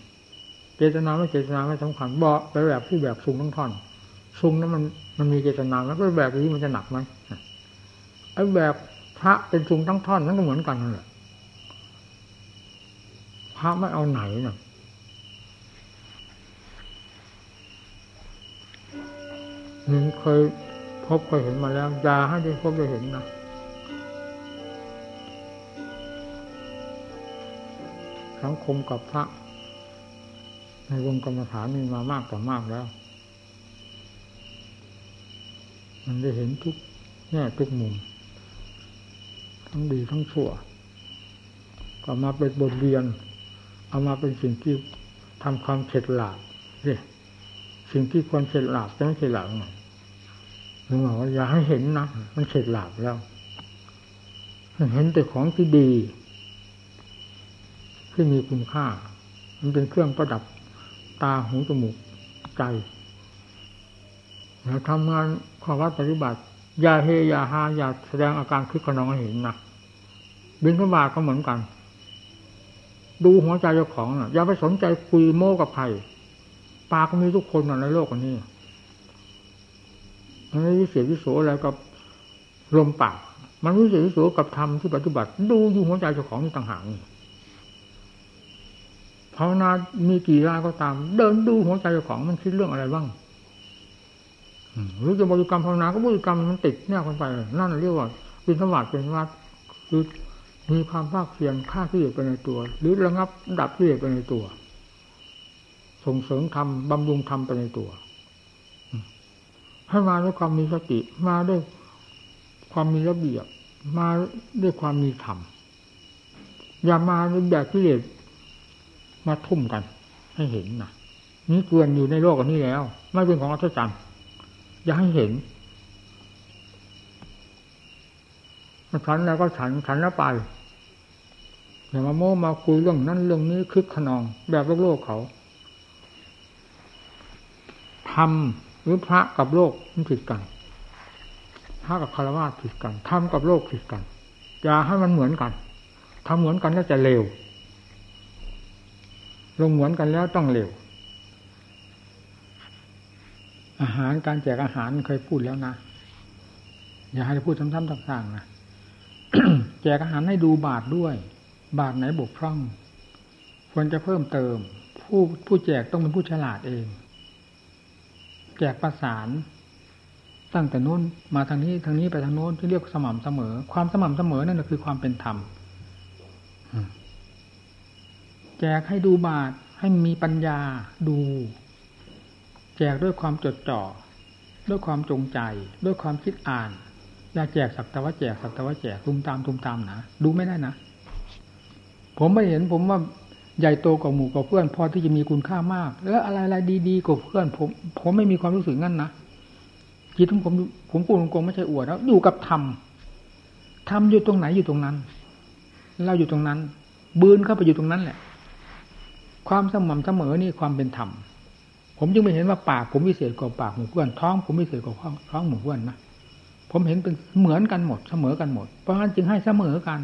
เจตนาไม่เจตนาไม่สำคัญบอกไปแบบผู้แบบซุงทั้งท่อนซุงนั้นมันมันมีเจตนาแล้วก็แบบนี้มันจะหนักไหมไอ้แบบพระเป็นซุงทั้งท่อนนั้นก็เหมือนกันนั่นแหละพระไม่เอาไหนน่ะนี่ เคยพบเคยเห็นมาแล้วยาให้ได้พบได้เห็นนะสังคมกับพระ ในวงกรรมฐานมีมามากต่อมากแล้ว มันได้เห็นทุกแง่ทุกมุม ทั้งดีทั้งชั่ว ก็มาเป็นบทเรียน เอามาเป็นสิ่งที่ทำความเฉดหลาบเนี่ย สิ่งที่ควรเฉดหลาบจะไม่เฉดหลาบไงนึกว่าอย่าให้เห็นนะมันเฉดหลาบแล้วมันเห็นแต่ของที่ดี ที่มีคุณค่า มันเป็นเครื่องประดับตาหูจมูกใจเราทำงานขอวัดปฏิบัติอย่าเฮอย่าฮาอย่าแสดงอาการคึกขนองให้เห็นนะบินขบาก็เหมือนกัน ดูหัวใจเจ้าของนะอย่าไปสนใจคุยโม้กับใคร ปากมีทุกคนในโลกนี้มันไม่วิเศษวิโสอะไรกับลมปาก มันวิเศษวิโสกับธรรมที่ปฏิบัติ ดูอยู่หัวใจเจ้าของนี่ต่างหากภาวนา มีกี่รายก็ตาม เดินดูหัวใจเจ้าของมันคิดเรื่องอะไรบ้างรู้จะบริกรรมภาวนาก็บริกรรมมันติดแนวกันไป นั่นเรียกว่าเป็นสวัสดิ์เป็นวัดคือมีความภาคเพียรฆ่าที่เหลือไปในตัว หรือระงับดับที่เหลือไปในตัว ส่งเสริมธรรมบำรุงธรรมไปในตัวให้มาด้วยความมีสติ มาด้วยความมีระเบียบ มาด้วยความมีธรรมอย่ามาด้วยแบบที่เหลือมาทุ่มกัน ให้เห็นนะนี่เกลือนอยู่ในโลกนี้แล้ว ไม่เป็นของอัศจรรย์อย่าให้เห็นฉันแล้วก็ฉันฉันแล้วไปอย่ามาโม้มาคุยเรื่องนั้นเรื่องนี้คึกขนอง แบบโลกโลกเขา ทำหรือพระกับโลกมันผิดกันพระกับคารวะผิดกันทำกับโลกผิดกันอย่าให้มันเหมือนกันทำเหมือนกันแล้วจะเร็ว ลงเหมือนกันแล้วต้องเร็ว อาหารการแจกอาหารเคยพูดแล้วนะอย่าให้พูดซ้ำๆต่างๆนะแจกอาหารให้ดูบาทด้วย บาทไหนบกพร่อง ควรจะเพิ่มเติม ผู้ผู้แจกต้องเป็นผู้ฉลาดเอง แจกประสาน ตั้งแต่โน้นมาทางนี้ทางนี้ไปทางโน้นที่เรียกสม่ำเสมอ ความสม่ำเสมอนั่นคือความเป็นธรรมแจกให้ดูบาทให้มีปัญญาดู แจกด้วยความจดจ่อ ด้วยความจงใจ ด้วยความคิดอ่าน อย่าแจกสักต่ว่าแจกสักต่ว่าแจกตุมตามตุมตามนะดูไม่ได้นะผมไม่เห็นผมว่า ใหญ่โตกว่าหมู่กว่าเพื่อน พอที่จะมีคุณค่ามาก แล้วอะไรอะไรดีๆกว่าเพื่อน ผม ผมไม่มีความรู้สึกงั้นนะจิตของผมผมพูดตรงๆไม่ใช่อวดแล้วอยู่กับธรรมธรรมอยู่ตรงไหนอยู่ตรงนั้น เราอยู่ตรงนั้น บืนเข้าไปอยู่ตรงนั้นแหละ ความสม่ำเสมอนี่ความเป็นธรรมผมจึงไม่เห็นว่าปากผมวิเศษกว่าปากหมู่เพื่อนท้องผมวิเศษกว่าท้องหมู่เพื่อนนะผมเห็นเป็นเหมือนกันหมด เสมอกันหมด เพราะฉะนั้นจึงให้เสมอกัน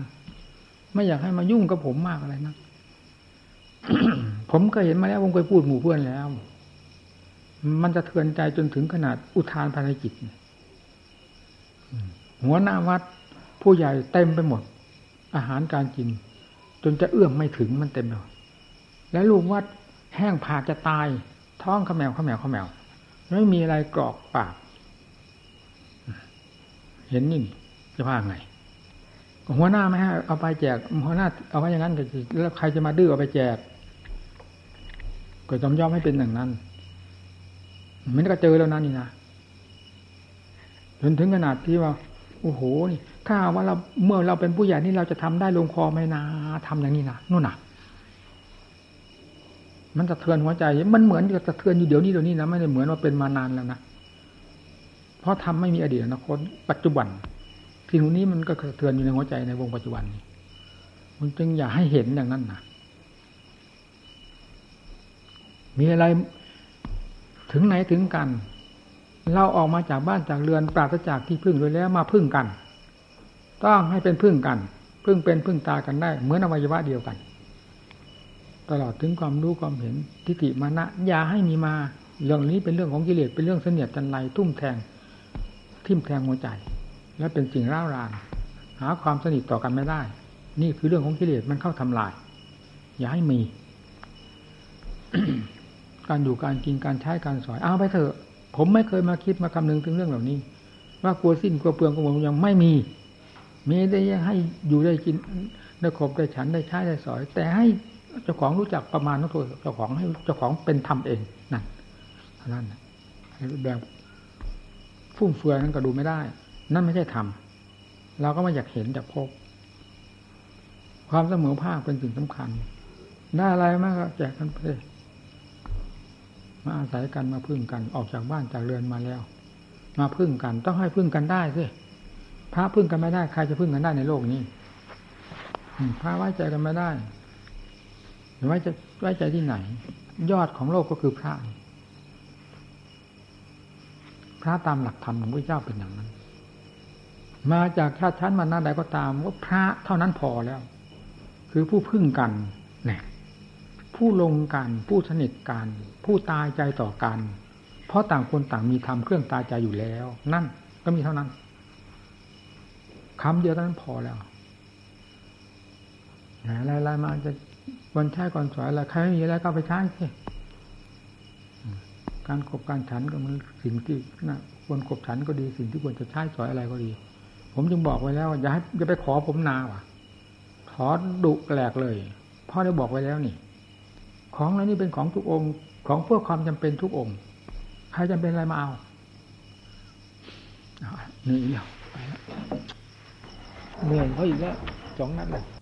ไม่อยากให้มายุ่งกับผมมากอะไรนะ ผมเคยเห็นมาแล้วผมเคยพูดหมู่เพื่อนแล้ว มันจะเทือนใจจนถึงขนาดอุทานภายในจิตหัวหน้าวัด ผู้ใหญ่เต็มไปหมด อาหารการกิน จนจะเอื้อมไม่ถึงมันเต็มเลยแล้วลูกวัดแห้งผากจะตาย ท้องขมแมวขมแมวขมแมวไม่มีอะไรกรอกปาก เห็นนี่จะว่าไง หัวหน้าไม่ให้เอาไปแจก หัวหน้าเอาไว้อย่างนั้นก็แล้วใครจะมาดื้อเอาไปแจก ก็จำยอมให้เป็นอย่างนั้น มันก็เจอแล้วนั่นนี่นะจนถึงขนาดที่ว่า โอ้โหนี่ถ้าว่าเราเมื่อเราเป็นผู้ใหญ่นี่เราจะทำได้ลงคอไหมนะทำอย่างนี้นะนู่นน่ะ มันสะเทือนหัวใจ มันเหมือนกับสะเทือนอยู่เดี๋ยวนี้เดี๋ยวนี้นะไม่ได้เหมือนว่าเป็นมานานแล้วนะเพราะทำไม่มีอดีตอนาคตปัจจุบันสิ่งนี้มันก็สะเทือนอยู่ในหัวใจในวงปัจจุบันนี้มันจึงอย่าให้เห็นอย่างนั้นนะ มีอะไรถึงไหนถึงกัน เราออกมาจากบ้านจากเรือนปราศจากที่พึ่งโดยแล้วมาพึ่งกัน ต้องให้เป็นพึ่งกัน พึ่งเป็นพึ่งตากันได้ เหมือนอวัยวะเดียวกัน ตลอดถึงความรู้ความเห็นทิฏฐิมานะอย่าให้มีมาเรื่องนี้เป็นเรื่องของกิเลสเป็นเรื่องเสนียดจันไรทุ่มแทง ทิ่มแทงหัวใจ และเป็นสิ่งร่าวรานหาความสนิทต่อกันไม่ได้ นี่คือเรื่องของกิเลสมันเข้าทำลาย อย่าให้มี การอยู่การกินการใช้การสอยเอาไปเถอะ ผมไม่เคยมาคิดมาคำนึงถึงเรื่องเหล่านี้ ว่ากลัวสิ้นกลัวเปลืองกลัวหมดยังไม่มี มีได้ให้อยู่ได้กินได้ขบได้ฉันได้ใช้ได้สอย แต่ให้เจ้าของรู้จักประมาณนั้นตัวเจ้าของให้เจ้าของเป็นทำเองนั่นนั่นแบบฟุ่มเฟือยนั้นก็ดูไม่ได้ นั่นไม่ใช่ทำเราก็ไม่อยากเห็นจากพบ ความเสมอภาคเป็นสิ่งสำคัญได้อะไรมากก็แจกกันไป มาอาศัยกันมาพึ่งกันออกจากบ้านจากเรือนมาแล้ว มาพึ่งกัน ต้องให้พึ่งกันได้สิพระพึ่งกันไม่ได้ใครจะพึ่งกันได้ในโลกนี้พระไว้ใจกันไม่ได้ไว้จะไว้ใจที่ไหน ยอดของโลกก็คือพระ พระตามหลักธรรมของพระเจ้าเป็นอย่างนั้น มาจากชาติชั้นมาหน้าใดก็ตามว่าพระเท่านั้นพอแล้ว คือผู้พึ่งกัน ผู้ลงกัน ผู้สนิทกัน ผู้ตายใจต่อกัน เพราะต่างคนต่างมีธรรมเครื่องตายใจอยู่แล้ว นั่นก็มีเท่านั้นคำเดียวนั้นพอแล้วอะไรๆมาจะวันใช้ก่อนสอยอะไรใครไม่มีอะไรก็ไปใช้สิการกบการฉันก็มันสิ่งที่นะควรกบฉันก็ดีสิ่งที่ควรจะใช้สอยอะไรก็ดี ผมจึงบอกไว้แล้วอย่าให้อย่าไปขอผมนาว่ะขอดุแหลกเลยพ่อได้บอกไว้แล้วนี่ ของเหล่านี้เป็นของทุกองค์ ของเพื่อความจำเป็นทุกองค์ ใครจำเป็นอะไรมาเอาเหนื่อยแล้วเหนื่อยเขาอีกแล้วสองนัดเลย